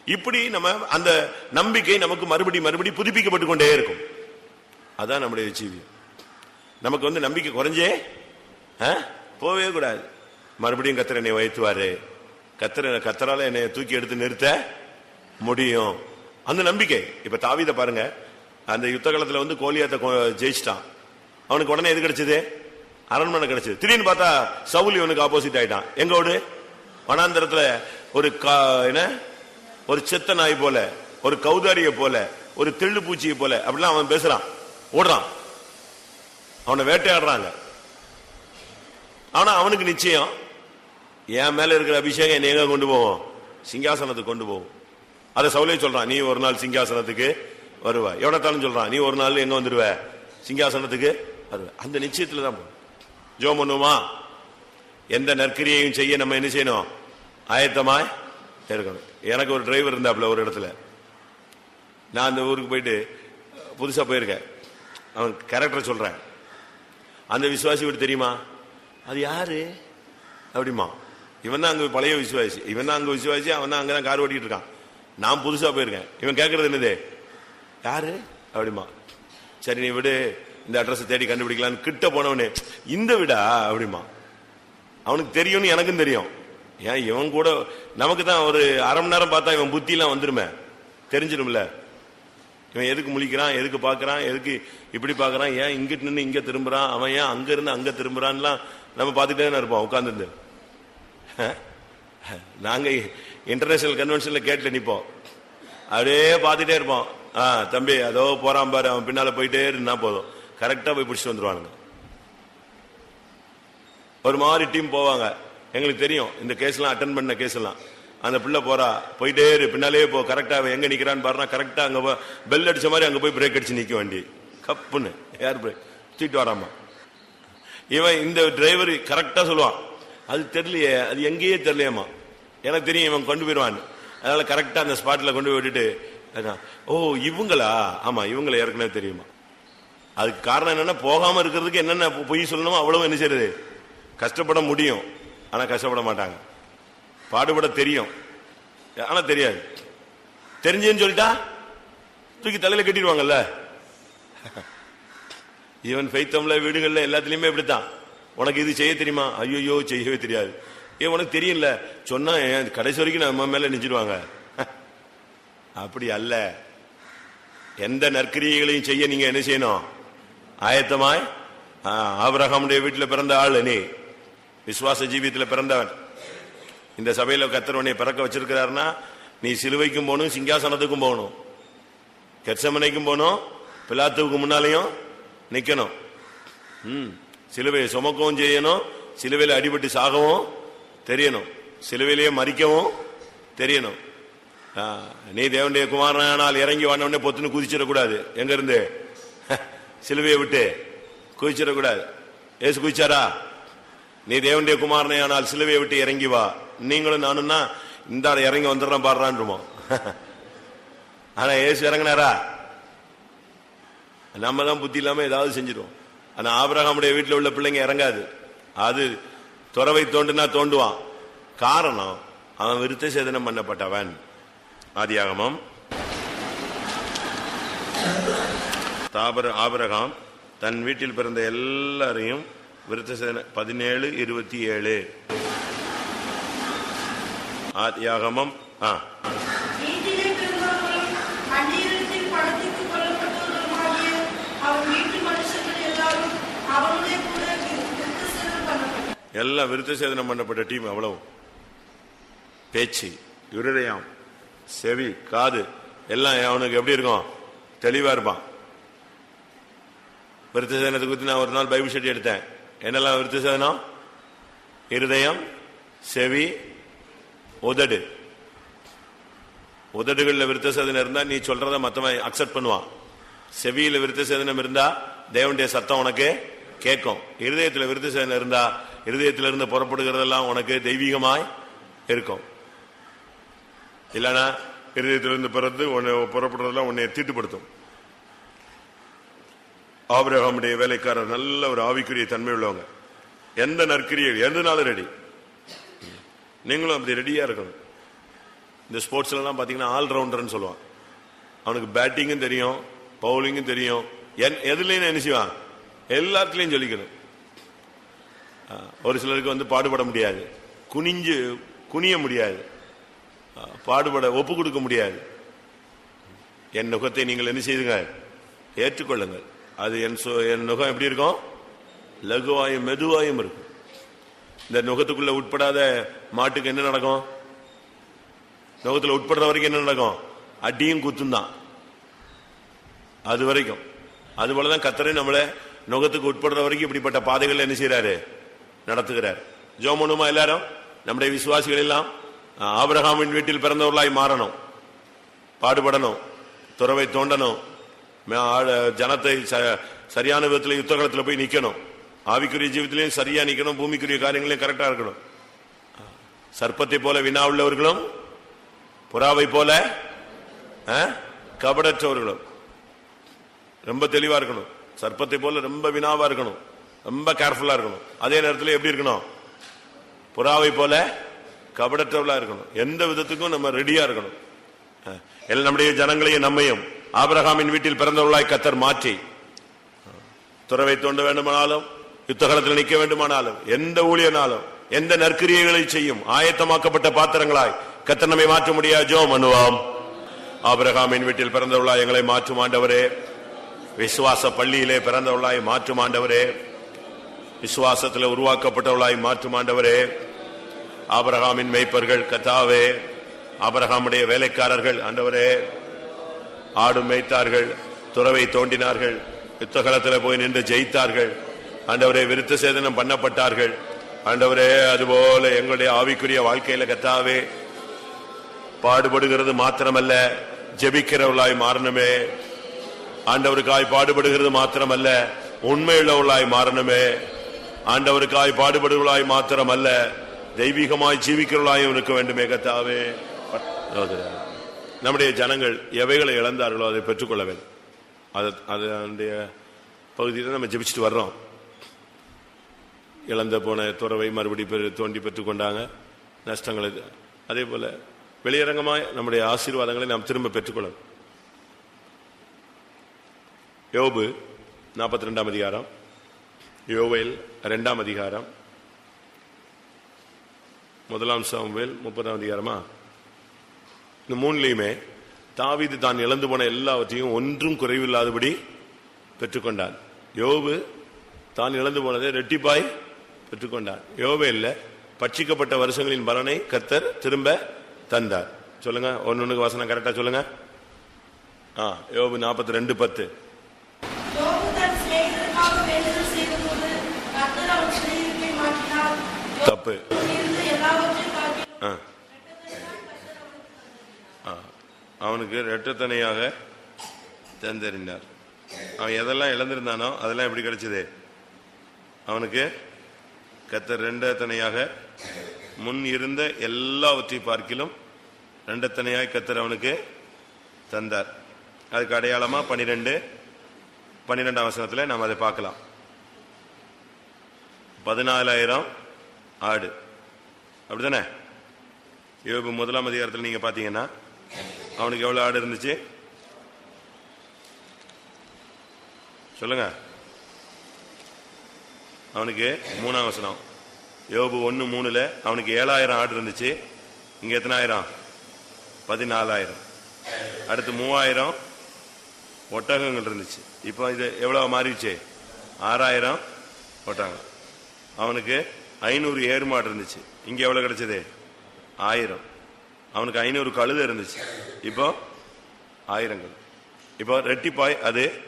இப்படி நம்ம அந்த நம்பிக்கை நமக்கு மறுபடி மறுபடி புதுப்பிக்கப்பட்டு கொண்டே இருக்கும். அதான் நம்முடைய ஜீவியம். நமக்கு வந்து நம்பிக்கை குறைஞ்சே ஆ? போகவே கூடாது. மறுபடியும் கத்திர என்னை உயர்த்துவாரு. கத்திர கத்தரால என்னை தூக்கி எடுத்து நிறுத்த முடியும். அந்த நம்பிக்கை. இப்ப தாவித பாருங்க. அந்த யுத்த காலத்துல வந்து கோலியாத்த ஜெயிச்சிட்டான். அவனுக்கு உடனே எது கிடைச்சது? அரண்மனை கிடைச்சது. திடீர்னு பார்த்தா சவுல் இவனுக்கு ஆப்போசிட் ஆயிட்டான். எங்கோடு வனாந்தரத்துல ஒரு கா- என்ன? ஒரு செத்த நாய் போல ஒரு கௌதாரிய போல ஒரு தெள்ளு பூச்சியை போல. அப்படிலாம் அவன் பேசுறான். ஓடுறான். அவனை வேட்டையாடுறாங்க. ஆனா அவனுக்கு நிச்சயம் என் மேல இருக்கிற அபிஷேகம் என்னை எங்க கொண்டு போவோம் சிங்காசனத்துக்கு கொண்டு போவோம் அதை சவுலே சொல்றான் நீ ஒரு நாள் சிங்காசனத்துக்கு வருவ. எவ்வளோத்தாலும் சொல்றான் நீ ஒரு நாள் எங்க வந்துருவ? சிங்காசனத்துக்கு வருவ. அந்த நிச்சயத்துல தான் போகணும். பண்ணுமா எந்த நற்கிரியையும் செய்ய நம்ம என்ன செய்யணும்? ஆயத்தமாய் இருக்கணும். எனக்கு ஒரு டிரைவர் இருந்தாப்ல ஒரு இடத்துல. நான் அந்த ஊருக்கு போயிட்டு புதுசாக போயிருக்கேன். அவன் கேரக்டர் சொல்றேன். அந்த விசுவாசி இவர் தெரியுமா? அது யாரு? அப்படிமா இவன் தான் அங்க பழைய விசுவாசி. இவன் தான் அங்க விசுவாசி அவன் தான் அங்கதான் கார் ஓட்டிட்டு இருக்கான். நான் புதுசா போயிருக்கேன். இவன் கேட்கறது என்னது? யாரு? அப்படிமா சரி நீ விடு. இந்த அட்ரஸ் தேடி கண்டுபிடிக்கலான்னு கிட்ட போனவனே இந்த விடா? அப்படிமா அவனுக்கு தெரியும்னு எனக்கும் தெரியும். ஏன் இவன் கூட நமக்கு தான் ஒரு அரை மணி நேரம் பார்த்தா இவன் புத்திலாம் வந்துருமே. தெரிஞ்சிடும்ல. இவன் எதுக்கு முழிக்கிறான் எதுக்கு பார்க்குறான் எதுக்கு இப்படி பார்க்குறான் ஏன் இங்கிட்டு நின்று இங்க திரும்புறான் அவன் ஏன் அங்க இருந்து அங்க திரும்புறான்லாம் நம்ம பார்த்துட்டே தானே இருப்போம் உட்காந்துருந்து நாங்க இன்டர்நேஷனல் கன்வென்ஷன்ல கேட்டு நிப்போம். அப்படியே பார்த்துட்டே இருப்போம். ஆ தம்பி அதோ போறான் பாரு அவன் பின்னால போயிட்டே இருந்தா போதும். கரெக்டா போய் பிடிச்சிட்டு வந்துருவானுங்க. ஒரு மாதிரி டீம் போவாங்க. எங்களுக்கு தெரியும் இந்த கேஸ்லாம் அட்டன் பண்ண கேஸ்லாம் அந்த பிள்ளை போறா போயிட்டே இரு பின்னாலே போ கரெக்டா அவன் எங்க நிக்கிறான்னு பாருனா கரெக்டா அங்க பெல் அடிச்ச மாதிரி அங்க போய் பிரேக் அடிச்சு நிக்க வேண்டி. கப்புன்னு ஏர் பிரேக் தூக்கிட்டு வராமா? இவன் இந்த டிரைவர் கரெக்டா சொல்லுவான். அது தெரியலையே அது எங்கேயே தெரியலையேம்மா. எனக்கு தெரியும் இவன் கொண்டு போயிடுவான் அதனால கரெக்டா அந்த ஸ்பாட்ல கொண்டு போய் விட்டுட்டு ஓ இவங்களா? ஆமா இவங்களை ஏற்கனவே தெரியுமா? அதுக்கு காரணம் என்னன்னா போகாம இருக்கிறதுக்கு என்னென்ன பொய் சொல்லணுமோ அவ்வளவு என்ன செய்யறது? கஷ்டப்பட முடியும். ஆனா கஷ்டப்பட மாட்டாங்க. பாடுபட தெரியும். ஆனா தெரியாது. தெரிஞ்சேன்னு சொல்லிட்டா தூக்கி தலையில கட்டிடுவாங்கல்ல? ஈவன் ஃபைத்தம்ல வீடுகள்ல எல்லாத்துலயுமே இப்படித்தான். உனக்கு இது செய்ய தெரியுமா? ஐயோயோ செய்யவே தெரியாது. ஏன் உனக்கு தெரியல சொன்னா கடைசி வரைக்கும் நம்ம மேல நெஞ்சிடுவாங்க அப்படி அல்ல. எந்த நற்கிரியைகளையும் செய்ய நீங்க என்ன செய்யணும்? ஆயத்தமாய் ஆபரகமுடைய வீட்டில் பிறந்த ஆள் நீ. விசுவாச ஜீவியத்தில் பிறந்தவன். இந்த சபையில் கத்தர் உன்னை பிறக்க வச்சிருக்கிறாருன்னா நீ சிலுவைக்கும் போகணும் சிங்காசனத்துக்கும் போகணும். கெர்சமனைக்கும் போகணும் பிலாத்துவுக்கு முன்னாலையும் நிக்கணும். ம். சிலுவையை சுமக்கவும் செய்யணும். சிலுவையில் அடிபட்டு சாகவும் தெரியணும். சிலுவையிலேயே மறிக்கவும் தெரியணும். நீ தேவனுடைய குமாரனால் இறங்கி வந்தவொடனே பொத்துன்னு குதிச்சிடக்கூடாது. எங்க இருந்து சிலுவையை விட்டு குதிச்சிடக்கூடாது. ஏசு குதிச்சாரா? நீ தேவனுடைய குமாரனை ஆனால் சிலுவையை விட்டு இறங்கி வா. நீங்களும் நானும்னா இந்த இறங்கி வந்துடுறோம் பாடுறான்ருமோ. ஆனா ஏசு இறங்கினாரா? நம்ம தான் புத்தி இல்லாமல் ஏதாவது செஞ்சிருவோம். ஆனால் ஆபிரகாமுடைய வீட்டில் உள்ள பிள்ளைங்க இறங்காது. அது துறவை தோண்டுனா தோண்டுவான். காரணம் அவன் விருத்த சேதனம் பண்ணப்பட்டவன். ஆதியாகமம். தாபர ஆபிரகாம் தன் வீட்டில் பிறந்த எல்லாரையும் விருத்த சேதன பதினேழு இருபத்தி ஏழு. ஆதியாகமம் ஆ வீட்டிலே பிறந்தவர்களும் அந்நியரிடத்தில் பணத்திற்கு கொல்லப்பட்டவர்களுமாகிய அவன் வீட்டு மனுஷர்கள் எல்லாரும் அவனுடைய கூட விருத்தசேதனம் பண்ணப்பட்டார் எல்லாம் விருத்த சேதனம் பண்ணப்பட்ட டீம் அவ்வளவு பேச்சு இருதயம் செவி காது எல்லாம் அவனுக்கு எப்படி இருக்கும்? தெளிவா இருப்பான். விருத்த சேதனத்தை குறித்து நான் ஒரு நாள் பைபிள் ஸ்டடி எடுத்தேன். என்னெல்லாம் விருத்த சேதனம்? இருதயம் செவி உதடு. உதடுகளில் விருத்த சேதனம் இருந்தா நீ சொல்றத மத்தவன் அக்செப்ட் பண்ணுவான். செவியில விருத்த சேதனம் இருந்தா தேவனுடைய சத்தம் உனக்கு கேட்கும். இருதயத்தில் விருத்த சேதனம் இருந்தா இருதயத்திலிருந்து புறப்படுகிறதெல்லாம் உனக்கு தெய்வீகமாய் இருக்கும். இல்லனா இருதயத்திலிருந்து பிறந்து உன்னை புறப்படுறதெல்லாம் உன்னை தீட்டுப்படுத்தும். ஆபிரகாமுடைய வேலைக்காரர் நல்ல ஒரு ஆவிக்குரிய தன்மை உள்ளவங்க. எந்த நற்கிரியை எந்தனாலும் ரெடி நீங்களும் அப்படி ரெடியா இருக்கணும். இந்த ஸ்போர்ட்ஸ்லாம் பார்த்தீங்கன்னா பாத்தீங்கன்னா ஆல்ரவுண்டர்னு சொல்லுவான். அவனுக்கு பேட்டிங்கும் தெரியும் பவுலிங்கும் தெரியும். என்- எதுலேயும் என்ன செய்வான்? சொல்லிக்கணும் ஒரு சிலருக்கு வந்து பாடுபட முடியாது. குனிஞ்சு குனிய முடியாது. பாடுபட ஒப்பு கொடுக்க முடியாது. என் நுகத்தை நீங்கள் என்ன செய்துங்க? ஏற்றுக்கொள்ளுங்கள். அது என் என் நுகம் எப்படி இருக்கும்? லகுவாயும் மெதுவாயும் இருக்கும். இந்த நுகத்துக்குள்ள உட்படாத மாட்டுக்கு என்ன நடக்கும்? நுகத்தில் உட்படுற வரைக்கும் என்ன நடக்கும்? அடியும் குத்தும் தான். அது வரைக்கும். அதுபோலதான் கத்தரை நம்மள நுகத்துக்கு உட்படுற வரைக்கும் இப்படிப்பட்ட பாதைகள் என்ன செய்யறாரு நடத்துகிறார். ஜோமனுமா எல்லாரும்? நம்முடைய விசுவாசிகள் எல்லாம் ஆபிரஹாமின் ஆபிரகாமின் வீட்டில் பிறந்தவர்களாய் மாறணும். பாடுபடணும். துறவை தோண்டணும். ஜனத்தை ச- சரியான விதத்தில் யுத்தகலத்தில் போய் நிற்கணும் ஆவிக்குரிய ஜீவத்திலையும் சரியா நிற்கணும் பூமிக்குரிய காரியங்களையும் கரெக்டா இருக்கணும். சர்ப்பத்தை போல வினா உள்ளவர்களும் புறாவை போல ஆ, கபடற்றவர்களும். ரொம்ப தெளிவா இருக்கணும். சர்ப்பத்தை போல ரொம்ப வினாவா இருக்கணும். ரொம்ப கேர்ஃபுல்லா இருக்கணும். அதே நேரத்தில் எப்படி இருக்கணும்? புறாவை போல கபடற்றவளா இருக்கணும். எந்த விதத்துக்கும் நம்ம ரெடியா இருக்கணும். எல்லாம் நம்முடைய ஜனங்களையும் நம்மையும் ஆபிரகாமின் வீட்டில் பிறந்தவர்களாய் கத்தர் மாற்றி. துறவை தோண்ட வேண்டுமானாலும் யுத்தகலத்தில் நிற்க வேண்டுமானாலும் எந்த ஊழியனாலும் எந்த நற்கிரியைகளை செய்யும் ஆயத்தமாக்கப்பட்ட பாத்திரங்களாய் கத்தர் நம்மை மாற்ற முடியாது ஜோ மனுவாம். ஆபிரகாமின் வீட்டில் பிறந்தவர்களாய் எங்களை மாற்றும் ஆண்டவரே. விசுவாச பள்ளியிலே பிறந்தவர்களாய் மாற்றும் ஆண்டவரே. விசுவாசத்தில் உருவாக்கப்பட்டவளாய் மாற்றும் ஆண்டவரே. ஆபிரகாமின் மேய்ப்பர்கள் கத்தாவே ஆபிரகாமுடைய வேலைக்காரர்கள் ஆண்டவரே. ஆடு மேய்த்தார்கள் துறவை தோண்டினார்கள் யுத்தகலத்தில் போய் நின்று ஜெயித்தார்கள். ஆண்டவரே விருத்த சேதனம் பண்ணப்பட்டார்கள். ஆண்டவரே அதுபோல எங்களுடைய ஆவிக்குரிய வாழ்க்கையில கத்தாவே பாடுபடுகிறது மாத்திரமல்ல ஜெபிக்கிறவர்களாய் மாறணுமே. ஆண்டவருக்காய் பாடுபடுகிறது மாத்திரமல்ல உண்மையுள்ளவளாய் மாறணுமே. ஆண்டவருக்காய் பாடுபடுவதாய் மாத்திரம் அல்ல தெய்வீகமாய் ஜீவிக்கிறவர்களாயும் இருக்க வேண்டுமே கத்தாவே. நம்முடைய ஜனங்கள் எவைகளை இழந்தார்களோ அதை பெற்றுக்கொள்ள வேண்டும். அது அதனுடைய பகுதியில் நம்ம ஜெபிச்சுட்டு வர்றோம். இழந்த போன துறவை மறுபடி பெரு தோண்டி பெற்றுக்கொண்டாங்க நஷ்டங்களை அதே போல வெளியரங்கமாய் நம்முடைய ஆசீர்வாதங்களை நாம் திரும்ப பெற்றுக்கொள்ளணும். யோபு நாற்பத்தி ரெண்டாம் அதிகாரம். யோவேல் ரெண்டாம் அதிகாரம். முதலாம் சாமுவேல் முப்பதாம் அதிகாரமா? இந்த மூணுலையுமே தாவிது தான் இழந்து போன எல்லாவற்றையும் ஒன்றும் குறைவில்லாதபடி பெற்றுக்கொண்டான். யோபு தான் இழந்து போனதை ரெட்டிப்பாய் பெற்றுக்கொண்டான். யோவேல்ல பட்சிக்கப்பட்ட வருஷங்களின் பலனை கத்தர் திரும்ப தந்தார். சொல்லுங்க ஒன்னு வசனம் கரெக்டா சொல்லுங்க. ஆ யோபு நாற்பத்தி ரெண்டு பத்து யோபு தன் சிநேகிதருக்காக வேண்டுதல் செய்தபோது கர்த்தர் அவன் சிநேகிதத்தை மாற்றினார் தப்பு. ஆ. ஆ. அவனுக்கு ரெட்டத்தனையாக தந்தறிந்தார் அவன் எதெல்லாம் இழந்திருந்தானோ அதெல்லாம் எப்படி கிடைச்சது? அவனுக்கு கத்தர் ரெண்டத்தனையாக முன் இருந்த எல்லாவற்றை பார்க்கிலும் ரெண்டத்தனையாக கத்தர் அவனுக்கு தந்தார். அதுக்கு அடையாளமா பனிரெண்டு பன்னிரெண்டாம் அவசரத்தில் நாம் அதை பார்க்கலாம். பதினாலாயிரம் ஆடு. அப்படிதானே யோபு முதலாம் அதிகாரத்தில் நீங்க பாத்தீங்கன்னா அவனுக்கு எவ்வளவு ஆடு இருந்துச்சு? சொல்லுங்க. அவனுக்கு மூணாம் வசனம். யோபு ஒன்று மூணுல அவனுக்கு ஏழாயிரம் ஆடு இருந்துச்சு. இங்க எத்தனாயிரம் பதினாலாயிரம். அடுத்து மூவாயிரம் ஒட்டகங்கள் இருந்துச்சு. இப்போ இது எவ்வளோ மாறிடுச்சு? ஆறாயிரம் ஒட்டகம். அவனுக்கு ஐநூறு ஏர் மாடு இருந்துச்சு. இங்க எவ்வளவு கிடைச்சது? ஆயிரம். அவனுக்கு ஐநூறு கழுது இருந்துச்சு. இப்போ ஆயிரங்கள். இப்போ ரெட்டிப்பாய் அது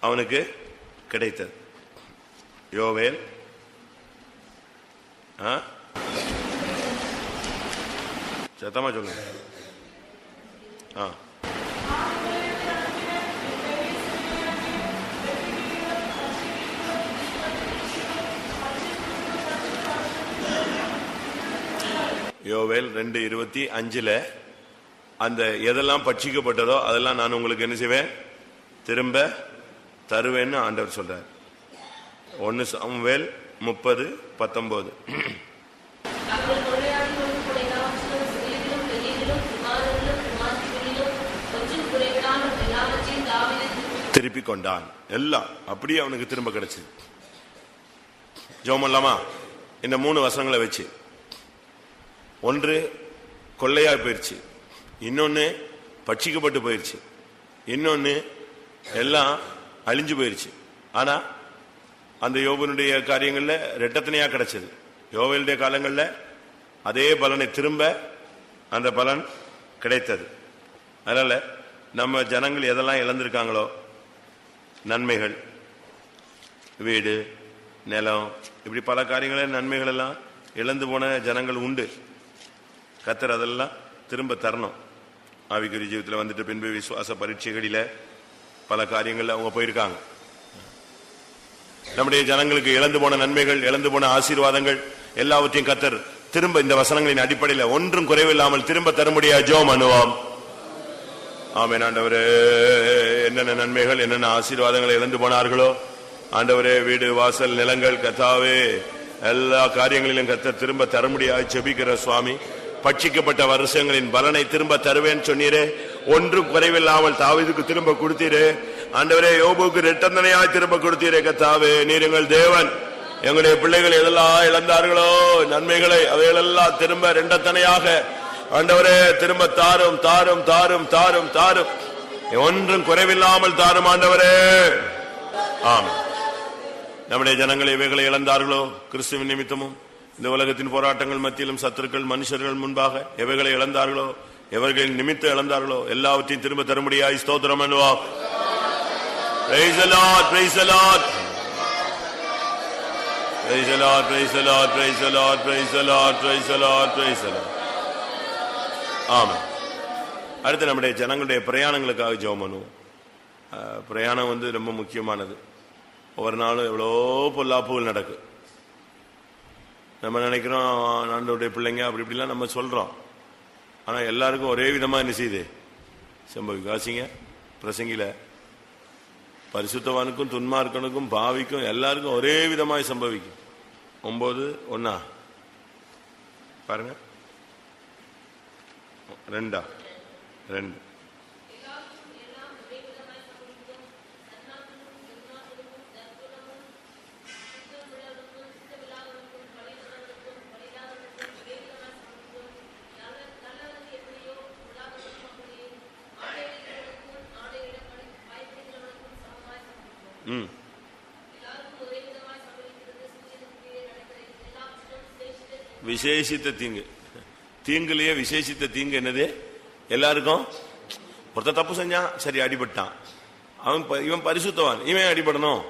அவனுக்கு கிடைத்தது. யோவேல். ஆ? சத்தமா சொல்லுங்க. ஆ. யோவேல் ரெண்டு இருபத்தி அஞ்சுல அந்த எதெல்லாம் பட்சிக்கப்பட்டதோ அதெல்லாம் நான் உங்களுக்கு என்ன செய்வேன்? திரும்ப தருவேன்னு ஆண்டவர் சொல்றார். ஒன்னு சாமுவேல் முப்பது பத்தொன்பது திருப்பி கொண்டான். எல்லாம். அப்படியே அவனுக்கு திரும்ப கிடைச்சது. ஜோமல்லாமா இந்த மூணு வசனங்களை வச்சு. ஒன்று கொள்ளையா போயிடுச்சு இன்னொன்று பட்சிக்கப்பட்டு போயிடுச்சு இன்னொன்று எல்லாம் அழிஞ்சு போயிடுச்சு ஆனால் அந்த யோபனுடைய காரியங்களில் ரெட்டத்தனையாக கிடைச்சது. யோவேலுடைய காலங்களில் அதே பலனை திரும்ப அந்த பலன் கிடைத்தது. அதனால் நம்ம ஜனங்கள் எதெல்லாம் இழந்திருக்காங்களோ நன்மைகள் வீடு நிலம் இப்படி பல காரியங்கள நன்மைகள் எல்லாம் இழந்து போன ஜனங்கள் உண்டு. கத்தர் அதெல்லாம் திரும்ப தரணும். ஆவிக்குரிய ஜீவத்தில் வந்துட்டு பின்பு விசுவாச பரீட்சைகளில பல காரியங்கள்ல அவங்க போயிருக்காங்க. நம்முடைய ஜனங்களுக்கு இழந்து போன நன்மைகள் இழந்து போன ஆசீர்வாதங்கள் எல்லாவற்றையும் கத்தர் திரும்ப இந்த வசனங்களின் அடிப்படையில் ஒன்றும் குறைவில்லாமல் திரும்ப தர முடியா ஜோம் அனுவாம் ஆமே ஆண்டவரே என்னென்ன நன்மைகள் என்னென்ன ஆசீர்வாதங்களை இழந்து போனார்களோ. ஆண்டவரே வீடு வாசல் நிலங்கள் கத்தாவே எல்லா காரியங்களிலும் கத்த திரும்ப தர முடியாது. செபிக்கிற சுவாமி. பட்சிக்கப்பட்ட வருஷங்களின் பலனை திரும்ப தருவேன் சொன்னீரே. ஒன்றும் குறைவில்லாமல் தாவிதுக்கு திரும்ப கொடுத்தீரே. ஆண்டவரே யோபுக்கு ரெட்டந்தனையாய் திரும்ப கொடுத்தீரே கத்தாவே. நீர் எங்கள் தேவன். எங்களுடைய பிள்ளைகள் எதெல்லாம் இழந்தார்களோ நன்மைகளை அவைகளெல்லாம் திரும்ப ரெண்டத்தனையாக. ஆண்டவரே திரும்ப தாரும் தாரும் தாரும் தாரும் தாரும். ஒன்றும் குறைவில்லாமல் தாரும் ஆண்டவரே. ஆம் நம்முடைய ஜனங்கள் இவைகளை இழந்தார்களோ கிறிஸ்துவின் நிமித்தமும் இந்த உலகத்தின் போராட்டங்கள் மத்தியிலும் சத்துருக்கள் மனுஷர்கள் முன்பாக எவைகளை இழந்தார்களோ எவர்களின் நிமித்தம் இழந்தார்களோ எல்லாவற்றையும் திரும்ப தர முடியாய் ஸ்தோத்திரம் பண்ணுவா Praise the Lord, praise the Lord. Praise the Lord, praise the Lord, praise the Lord, praise the Lord, praise the Lord, praise the Lord. ஆமாம் அடுத்து நம்முடைய ஜனங்களுடைய பிரயாணங்களுக்காக ஜெபம் பண்ணுவோம். பிரயாணம் வந்து ரொம்ப முக்கியமானது. ஒவ்வொரு நாளும் எவ்வளோ பொல்லாப்புகள் நடக்கும். நம்ம நினைக்கிறோம் ஆண்டவருடைய பிள்ளைங்க அப்படி இப்படிலாம் நம்ம சொல்கிறோம் ஆனால் எல்லாருக்கும் ஒரே விதமாக என்ன செய்யுது? சம்பவிக்கும் வாசிங்க பிரசங்கில. பரிசுத்தவானுக்கும் துன்மார்க்கனுக்கும் பாவிக்கும் எல்லாருக்கும் ஒரே விதமாய் சம்பவிக்கும். ஒம்பது ஒன்னா. பாருங்க. ரெண்டா? ரெண்டு. ம். விசேஷித்த தீங்கு. தீங்குலயே விசேஷித்த தீங்கு என்னது? எல்லாருக்கும்? ஒருத்தன் தப்பு செஞ்சான் சரி அடிபட்டான். அவன் ப- இவன் பரிசுத்தவான். இவன் அடிபடணும்?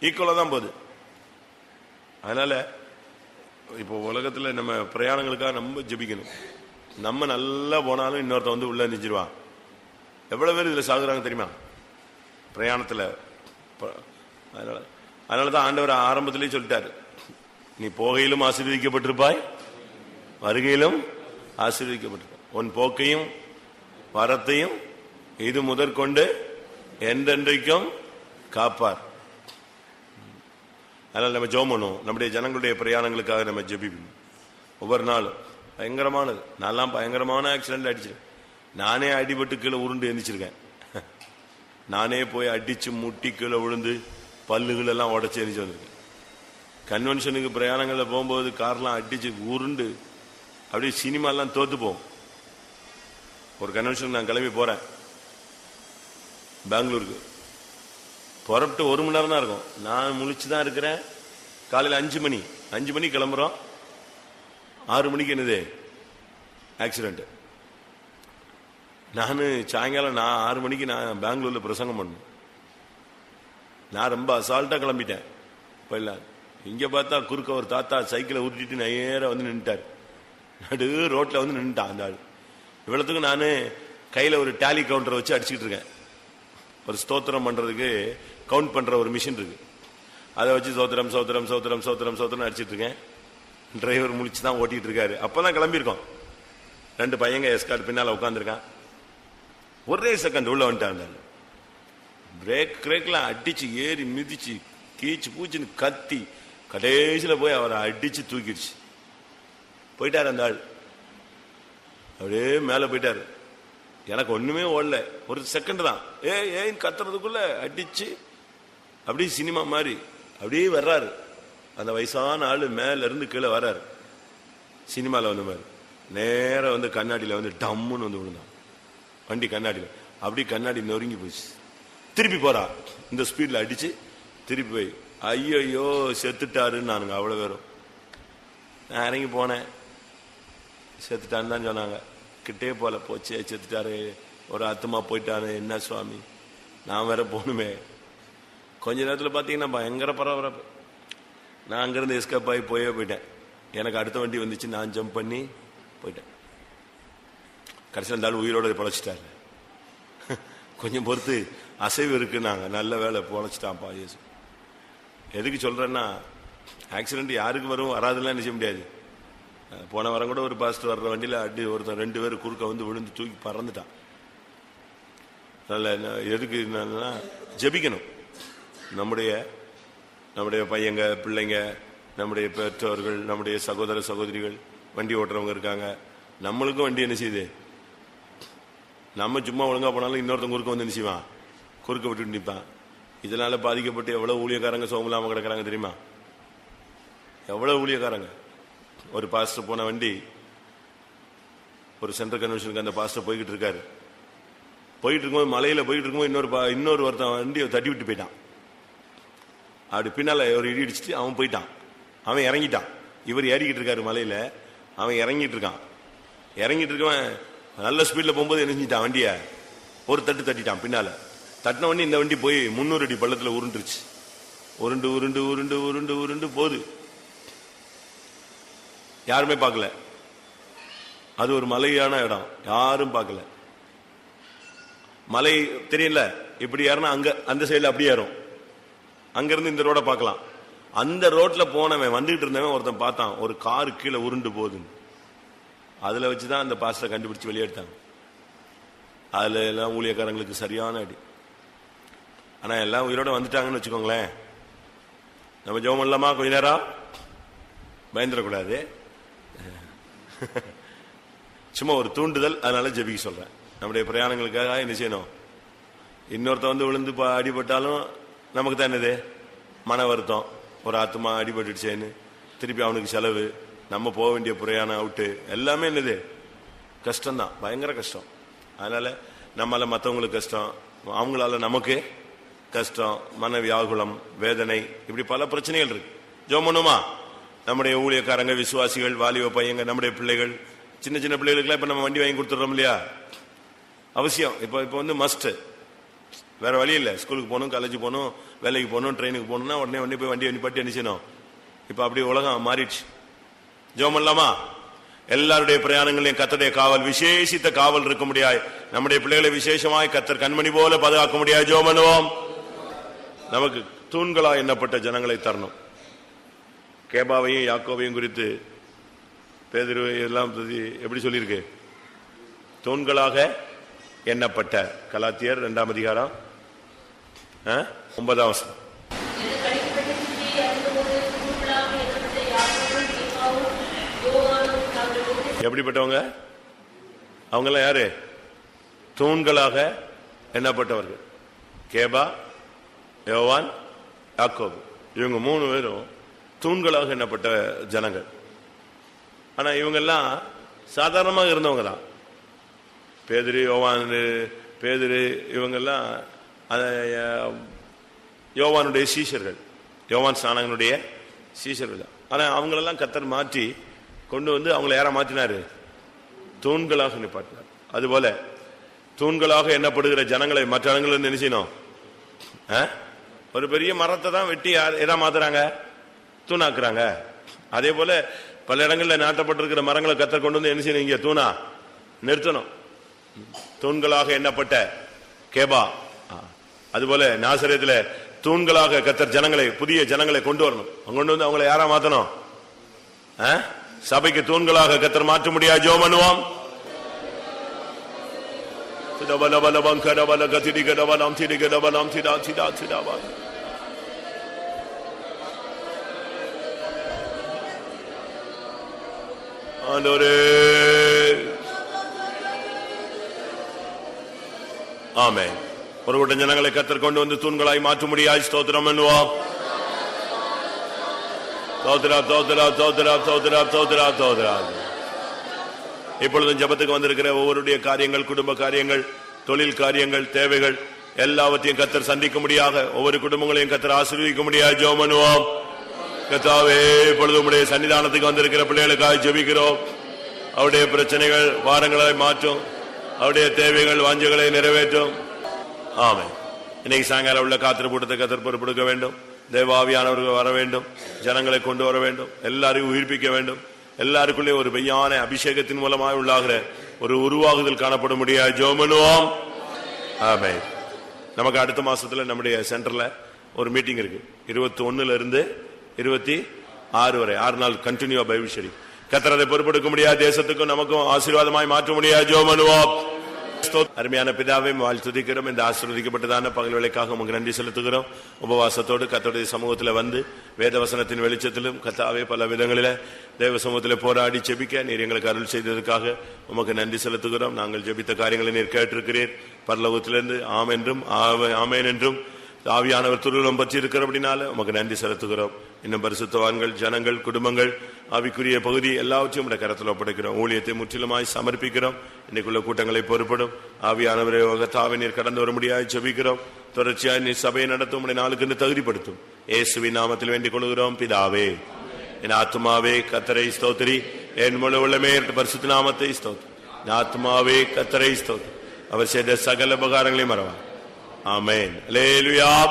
ஈக்குவலா தான் போகுது. அதனால இப்போ உலகத்தில் நம்ம பிரயாணங்களுக்காக நம்ம ஜெபிக்கணும். நம்ம நல்லா போனாலும் இன்னொருத்தன் வந்து உள்ள நிஞ்சிருவான் எவ்வளவு பேர் இதுல சாகுறாங்க தெரியுமா? பிரயாணத்துல. அதனால அதனால தான் ஆண்டவர் ஆரம்பத்திலேயே சொல்லிட்டாரு. நீ போகையிலும் ஆசீர்வதிக்கப்பட்டிருப்பாய் வருகையிலும் ஆசீர்வதிக்கப்பட்டிருப்பாய். உன் போக்கையும் வரத்தையும் இது முதற்கொண்டு என்றென்றைக்கும் காப்பார். அதனால நம்ம ஜோம் பண்ணுவோம். நம்முடைய ஜனங்களுடைய பிரயாணங்களுக்காக நம்ம ஜெபிப்போம். ஒவ்வொரு நாளும். பயங்கரமானது. நான்லாம் பயங்கரமான ஆக்சிடென்ட் அடிச்சிருக்கேன். நானே அடிபட்டு கீழே உருண்டு எந்திரிச்சிருக்கேன். நானே போய் அடிச்சு முட்டி கீழே விழுந்து பல்லுகள் எல்லாம் உடச்சி எரிஞ்சு வந்திருக்கேன். கன்வென்ஷனுக்கு பிரயாணங்களில் போகும்போது கார்லாம் அடிச்சு உருண்டு அப்படியே சினிமாலாம் தோத்து போவோம் ஒரு கன்வென்ஷனுக்கு நான் கிளம்பி போறேன். பெங்களூருக்கு. புறப்பட்டு ஒரு மணி நேரம் தான் இருக்கும். நான் முழிச்சு தான் இருக்கிறேன். காலையில் அஞ்சு மணி. அஞ்சு மணி கிளம்புறோம். ஆறு மணிக்கு என்னது? ஆக்சிடென்ட்டு நான் சாயங்காலம் நான் ஆறு மணிக்கு நான் பெங்களூரில் பிரசங்கம் பண்ணேன் நான் ரொம்ப அசால்ட்டாக கிளம்பிட்டேன். இப்போ இல்லை இங்கே பார்த்தா குறுக்க ஒரு தாத்தா சைக்கிளை உருட்டிட்டு நேராக வந்து நின்றுட்டார் நடு ரோட்டில் வந்து நின்றுட்டான் அந்த ஆள். இவ்வளோத்துக்கும் நான் கையில் ஒரு டேலி கவுண்டரை வச்சு அடிச்சுக்கிட்டு இருக்கேன். ஒரு ஸ்தோத்திரம் பண்ணுறதுக்கு கவுண்ட் பண்ணுற ஒரு மிஷின் இருக்குது அதை வச்சு சோத்திரம் சோத்திரம் சோத்திரம் சோத்திரம் சோத்திரம் அடிச்சுட்டு இருக்கேன். டிரைவர் முடிச்சு தான் ஓட்டிகிட்டு இருக்காரு. அப்பதான் கிளம்பியிருக்கோம். ரெண்டு பையங்க எஸ்கார்ட் பின்னால் உட்காந்துருக்கான் ஒரே செகண்ட் உள்ள வந்துட்டான் பிரேக் கிரேக்லாம் அடிச்சு ஏறி மிதிச்சு கீச்சு பூச்சின்னு கத்தி கடைசியில் போய் அவரை அடிச்சு தூக்கிடுச்சு. போயிட்டார் அந்த ஆள். அப்படியே மேலே போயிட்டார். எனக்கு ஒன்றுமே ஓடல. ஒரு செகண்ட் தான். ஏ ஏன்னு கத்துறதுக்குள்ள அடிச்சு அப்படியே சினிமா மாதிரி அப்படியே வர்றாரு. அந்த வயசான ஆள் மேலேருந்து கீழே வர்றாரு. சினிமாவில் வந்த மாதிரி. நேரா வந்து கண்ணாடியில் வந்து டம்முன்னு வந்து விழுந்தான். வண்டி கண்ணாடியில் அப்படியே கண்ணாடி நொறுங்கி போச்சு. திருப்பி போறா. இந்த ஸ்பீடில் அடிச்சு திருப்பி போய் ஐயோ செத்துட்டாருன்னு நானுங்க அவ்வளோ பேரும் நான் இறங்கி போனேன். செத்துட்டான்னு தான் சொன்னாங்க. கிட்டே போல போச்சே செத்துட்டாரு. ஒரு அத்தமா போயிட்டாரு. என்ன சுவாமி? நான் வேற போகணுமே. கொஞ்ச நேரத்தில் பார்த்தீங்கன்னா பயங்கர பரபரப்பு. நான் அங்கேருந்து எஸ்கேப் ஆகி போயே போயிட்டேன். எனக்கு அடுத்த வண்டி வந்துச்சு. நான் ஜம்ப் பண்ணி போயிட்டேன். கடைசியில் இருந்தாலும் உயிரோட பொழைச்சிட்டாரு. கொஞ்சம் பொறுத்து அசைவு இருக்குன்னாங்க. நல்ல வேலை பொழைச்சிட்டான்ப்பா இயேசு. எதுக்கு சொல்கிறேன்னா ஆக்சிடெண்ட் யாருக்கு வரும் வராதுலாம் என்ன செய்ய முடியாது போன வாரம் கூட ஒரு பாஸ்டர் வர்ற வண்டியில் அடி ஒருத்தன் ரெண்டு பேர் குறுக்க வந்து விழுந்து தூக்கி பறந்துட்டான். நல்ல என்ன- எதுக்கு என்னன்னா ஜெபிக்கணும். நம்முடைய நம்முடைய பையங்க பிள்ளைங்க நம்முடைய பெற்றோர்கள் நம்முடைய சகோதர சகோதரிகள் வண்டி ஓட்டுறவங்க இருக்காங்க. நம்மளுக்கும் வண்டி என்ன செய்யுது? நம்ம சும்மா ஒழுங்கா போனாலும் இன்னொருத்தன் குறுக்க வந்து என்ன குறுக்க விட்டு நிற்பான். இதனால பாதிக்கப்பட்டு எவ்வளவு ஊழியக்காரங்க சோமலாம கிடக்கிறாங்க தெரியுமா? எவ்வளவு ஊழியக்காரங்க? ஒரு பாஸ்டர் போன வண்டி ஒரு சென்ட்ரல் கன்வென்ஷனுக்கு அந்த பாஸ்டர் போய்கிட்டு இருக்காரு. போயிட்டு இருக்கும்போது மலையில போயிட்டு இருக்கும்போது இன்னொரு பா- இன்னொரு ஒருத்தன் வண்டியை தட்டி விட்டு போயிட்டான். அப்படி பின்னால ஒரு இடி இடிச்சிட்டு அவன் போயிட்டான். அவன் இறங்கிட்டான். இவர் ஏறிக்கிட்டு இருக்காரு மலையில. அவன் இறங்கிட்டு இருக்கான். இறங்கிட்டு இருக்கவன் நல்ல ஸ்பீடில் போகும்போது என்ன செஞ்சிட்டான்? வண்டியை ஒரு தட்டு தட்டிட்டான் பின்னால். தட்டின வண்டி இந்த வண்டி போய் முன்னூறு அடி பள்ளத்தில் உருண்டுருச்சு. உருண்டு உருண்டு உருண்டு உருண்டு உருண்டு போகுது. யாருமே பார்க்கல. அது ஒரு மலையான இடம். யாரும் பார்க்கல. மலை தெரியல இப்படி ஏறினா அங்க அந்த சைடில் அப்படியே ஏறும். அங்கிருந்து இந்த ரோட பார்க்கலாம். அந்த ரோட்ல போனவன் வந்துட்டு இருந்தவன் ஒருத்தன் பார்த்தான். ஒரு காரு கீழே உருண்டு போகுதுன்னு. அதில் வச்சு தான் அந்த பாஸ்டரை கண்டுபிடிச்சி வெளியெடுத்தாங்க அதில் எல்லாம் ஊழியக்காரங்களுக்கு சரியான அடி. ஆனால் எல்லாம் உயிரோட வந்துட்டாங்கன்னு வச்சுக்கோங்களேன். நம்ம ஜெபம் பண்ணலாமா? கொஞ்ச நேரம் பயந்துடக்கூடாது. சும்மா ஒரு தூண்டுதல் அதனால ஜெபிக்க சொல்கிறேன் நம்முடைய பிரயாணங்களுக்காக என்ன செய்யணும்? இன்னொருத்த வந்து விழுந்து அடிபட்டாலும் நமக்கு தான் என்னது? மன வருத்தம். ஒரு ஆத்மா அடிபட்டுடுச்சேன்னு. திருப்பி அவனுக்கு செலவு. நம்ம போக வேண்டிய பிரயாணம் அவுட்டு எல்லாமே என்னது? கஷ்டம்தான். பயங்கர கஷ்டம். அதனால நம்மளால மற்றவங்களுக்கு கஷ்டம் அவங்களால நமக்கு கஷ்டம் மன வியாகுலம் வேதனை இப்படி பல பிரச்சனைகள் இருக்கு. ஜோம் பண்ணுமா நம்முடைய ஊழியக்காரங்க விசுவாசிகள் வாலிப பையங்க நம்முடைய பிள்ளைகள் சின்ன சின்ன பிள்ளைகளுக்குலாம் இப்ப நம்ம வண்டி வாங்கி கொடுத்துறோம் இல்லையா? அவசியம். இப்போ இப்போ வந்து மஸ்ட் வேற வழி இல்லை. ஸ்கூலுக்கு போகணும் காலேஜ் போகணும் வேலைக்கு போகணும் ட்ரெயினுக்கு போகணும்னா உடனே வண்டி போய் வண்டி வண்டி என்ன செய்யணும் இப்போ அப்படியே உலகம் மாறிடுச்சு. ஜெபம் இல்லாமா எல்லாருடைய பிரயாணங்களையும் கத்தருடைய காவல் விசேஷித்த காவல் இருக்க முடியாது. நம்முடைய பிள்ளைகளை விசேஷமாய் கத்தர் கண்மணி போல பாதுகாக்க முடியாது. ஜெபம் பண்ணுவோம் நமக்கு தூண்களா எண்ணப்பட்ட ஜனங்களை தரணும். கேபாவையும் யாக்கோவையும் குறித்து பேதிரு எல்லாம் எப்படி சொல்லியிருக்கு? தூண்களாக எண்ணப்பட்ட கலாத்தியர் இரண்டாம் அதிகாரம் ஆ? ஒன்பதாம் வசனம். எப்படிப்பட்டவங்க? அவங்கெல்லாம் யாரு? தூண்களாக எண்ணப்பட்டவர்கள். கேபா யோவான் யாக்கோபு. இவங்க மூணு பேரும் தூண்களாக எண்ணப்பட்ட ஜனங்கள். ஆனால் இவங்கெல்லாம் சாதாரணமாக இருந்தவங்க தான் பேதிரி யோவான் பேதிரி இவங்கெல்லாம் அஹ், யோவானுடைய சீஷர்கள். யோவான் ஸ்நானகனுடைய சீஷர்கள் தான். ஆனால் அவங்களெல்லாம் கத்தர் மாற்றி கொண்டு வந்து அவங்கள யாரா மாற்றினாரு தூண்களாக நிப்பாட்டினார். அதுபோல தூண்களாக எண்ணப்படுகிற ஜனங்களை மற்ற இடங்களில் நினைச்சினோம் ஆ? ஒரு பெரிய மரத்தை தான் வெட்டி யார் எதா மாத்துறாங்க? தூணாக்குறாங்க. அதே போல பல இடங்களில் நாட்டப்பட்டிருக்கிற மரங்களை கத்தர் கொண்டு வந்து என்ன செய்யணும் இங்க தூணா? நிறுத்தணும். தூண்களாக எண்ணப்பட்ட கேபா. அதுபோல நாசரியத்தில் தூண்களாக கத்தர் ஜனங்களை புதிய ஜனங்களை கொண்டு வரணும். கொண்டு வந்து அவங்களை யாரா மாத்தணும்? ஆ? சபைக்கு தூண்களாக கத்தர் மாற்ற முடியாது ஜோ பண்ணுவோம். திடபலபலபம் கடபல கதிடி கடபலம் திடி கடபலம் திடா திடா திடாபா ஆண்டவரே. ஆமே ஒரு கூட்டம் ஜனங்களை கத்தர் கொண்டு வந்து தூண்களாய் மாற்ற முடியாது ஸ்தோத்திரம் பண்ணுவோம். தோத்ரா தோத்ரா தோத்ரா தோத்ரா தோத்ரா தோத்ரா. இப்பொழுதும் ஜபத்துக்கு வந்திருக்கிற ஒவ்வொருடைய காரியங்கள் குடும்ப காரியங்கள் தொழில் காரியங்கள் தேவைகள் எல்லாவற்றையும் கத்தர் சந்திக்க முடியாத ஒவ்வொரு குடும்பங்களையும் கத்தர் ஆசீர்வதிக்க முடியாது ஜோமனுவோம் கத்தாவே இப்பொழுது உடைய சன்னிதானத்துக்கு வந்திருக்கிற பிள்ளைகளுக்காக ஜெபிக்கிறோம். அவருடைய பிரச்சனைகள் வாரங்களை மாற்றும். அவருடைய தேவைகள் வாஞ்சைகளை நிறைவேற்றும். ஆமென். இன்னைக்கு சாயங்காலம் உள்ள காத்திர கூட்டத்தை கத்தர் பொறுப்படுக்க வேண்டும். தேவாவியானவர்கள் வர வேண்டும் ஜனங்களை கொண்டு வர வேண்டும் எல்லாரையும் உயிர்ப்பிக்க வேண்டும். எல்லாருக்குள்ளே ஒரு பெய்யான அபிஷேகத்தின் மூலமாக உள்ளாகிற ஒரு உருவாகுதல் காணப்பட முடியாது ஜோமனுவோம். ஆமென். நமக்கு அடுத்த மாசத்துல நம்முடைய சென்டர்ல ஒரு மீட்டிங் இருக்கு. இருபத்தி ஒன்னுல இருந்து இருபத்தி ஆறு வரை. ஆறு நாள் கண்டினியூ பைபிள் ஸ்டடி. கத்தரதை பொறுப்பெடுக்க முடியாது தேசத்துக்கும் நமக்கும் ஆசீர்வாதமாய் மாற்ற முடியாது ஜோமனுவோம். அருமையான பிதாவை வாழ்த்துக்கிறோம் இந்த ஆசீர்வதிக்கப்பட்டதான பகல் வேலைக்காக உங்களுக்கு நன்றி செலுத்துகிறோம். உபவாசத்தோடு கத்தோடைய சமூகத்தில் வந்து வேதவசனத்தின் வெளிச்சத்திலும் கத்தாவே பல விதங்களில தேவ சமூகத்தில் போராடி ஜெபிக்க நீர் எங்களுக்கு அருள் செய்ததற்காக உமக்கு நன்றி செலுத்துகிறோம். நாங்கள் ஜெபித்த காரியங்களை நீர் கேட்டிருக்கிறீர். பரலோகத்திலிருந்து ஆம் என்றும் ஆமேன் என்றும் ஆவியானவர் துருவம் பற்றி இருக்கிறபடினால உமக்கு நன்றி செலுத்துகிறோம். இன்னும் பரிசுத்தவான்கள் ஜனங்கள் குடும்பங்கள் ஆவிக்குரிய பகுதி எல்லாவற்றையும் உடைய கரத்தில் ஒப்படைக்கிறோம். ஊழியத்தை முற்றிலுமாய் சமர்ப்பிக்கிறோம். இன்னைக்குள்ள கூட்டங்களை பொறுப்படும். ஆவியானவரை தாவை நீர் கடந்து வர முடியாது ஜெபிக்கிறோம். தொடர்ச்சியாக நீர் சபையை நடத்தும். உடைய நாளுக்கு தகுதிப்படுத்தும். இயேசுவின் நாமத்தில் வேண்டிக் கொள்கிறோம். பிதாவே என் ஆத்மாவே கத்தரை ஸ்தோத்திரி. என் முழு உள்ளமே பரிசுத்த நாமத்தை ஸ்தோத்திரி. என் ஆத்மாவே கத்தரை ஸ்தோத்திரி. அவர் செய்த சகல உபகாரங்களையும் மறவான் ஆமேன். அல்லேலூயா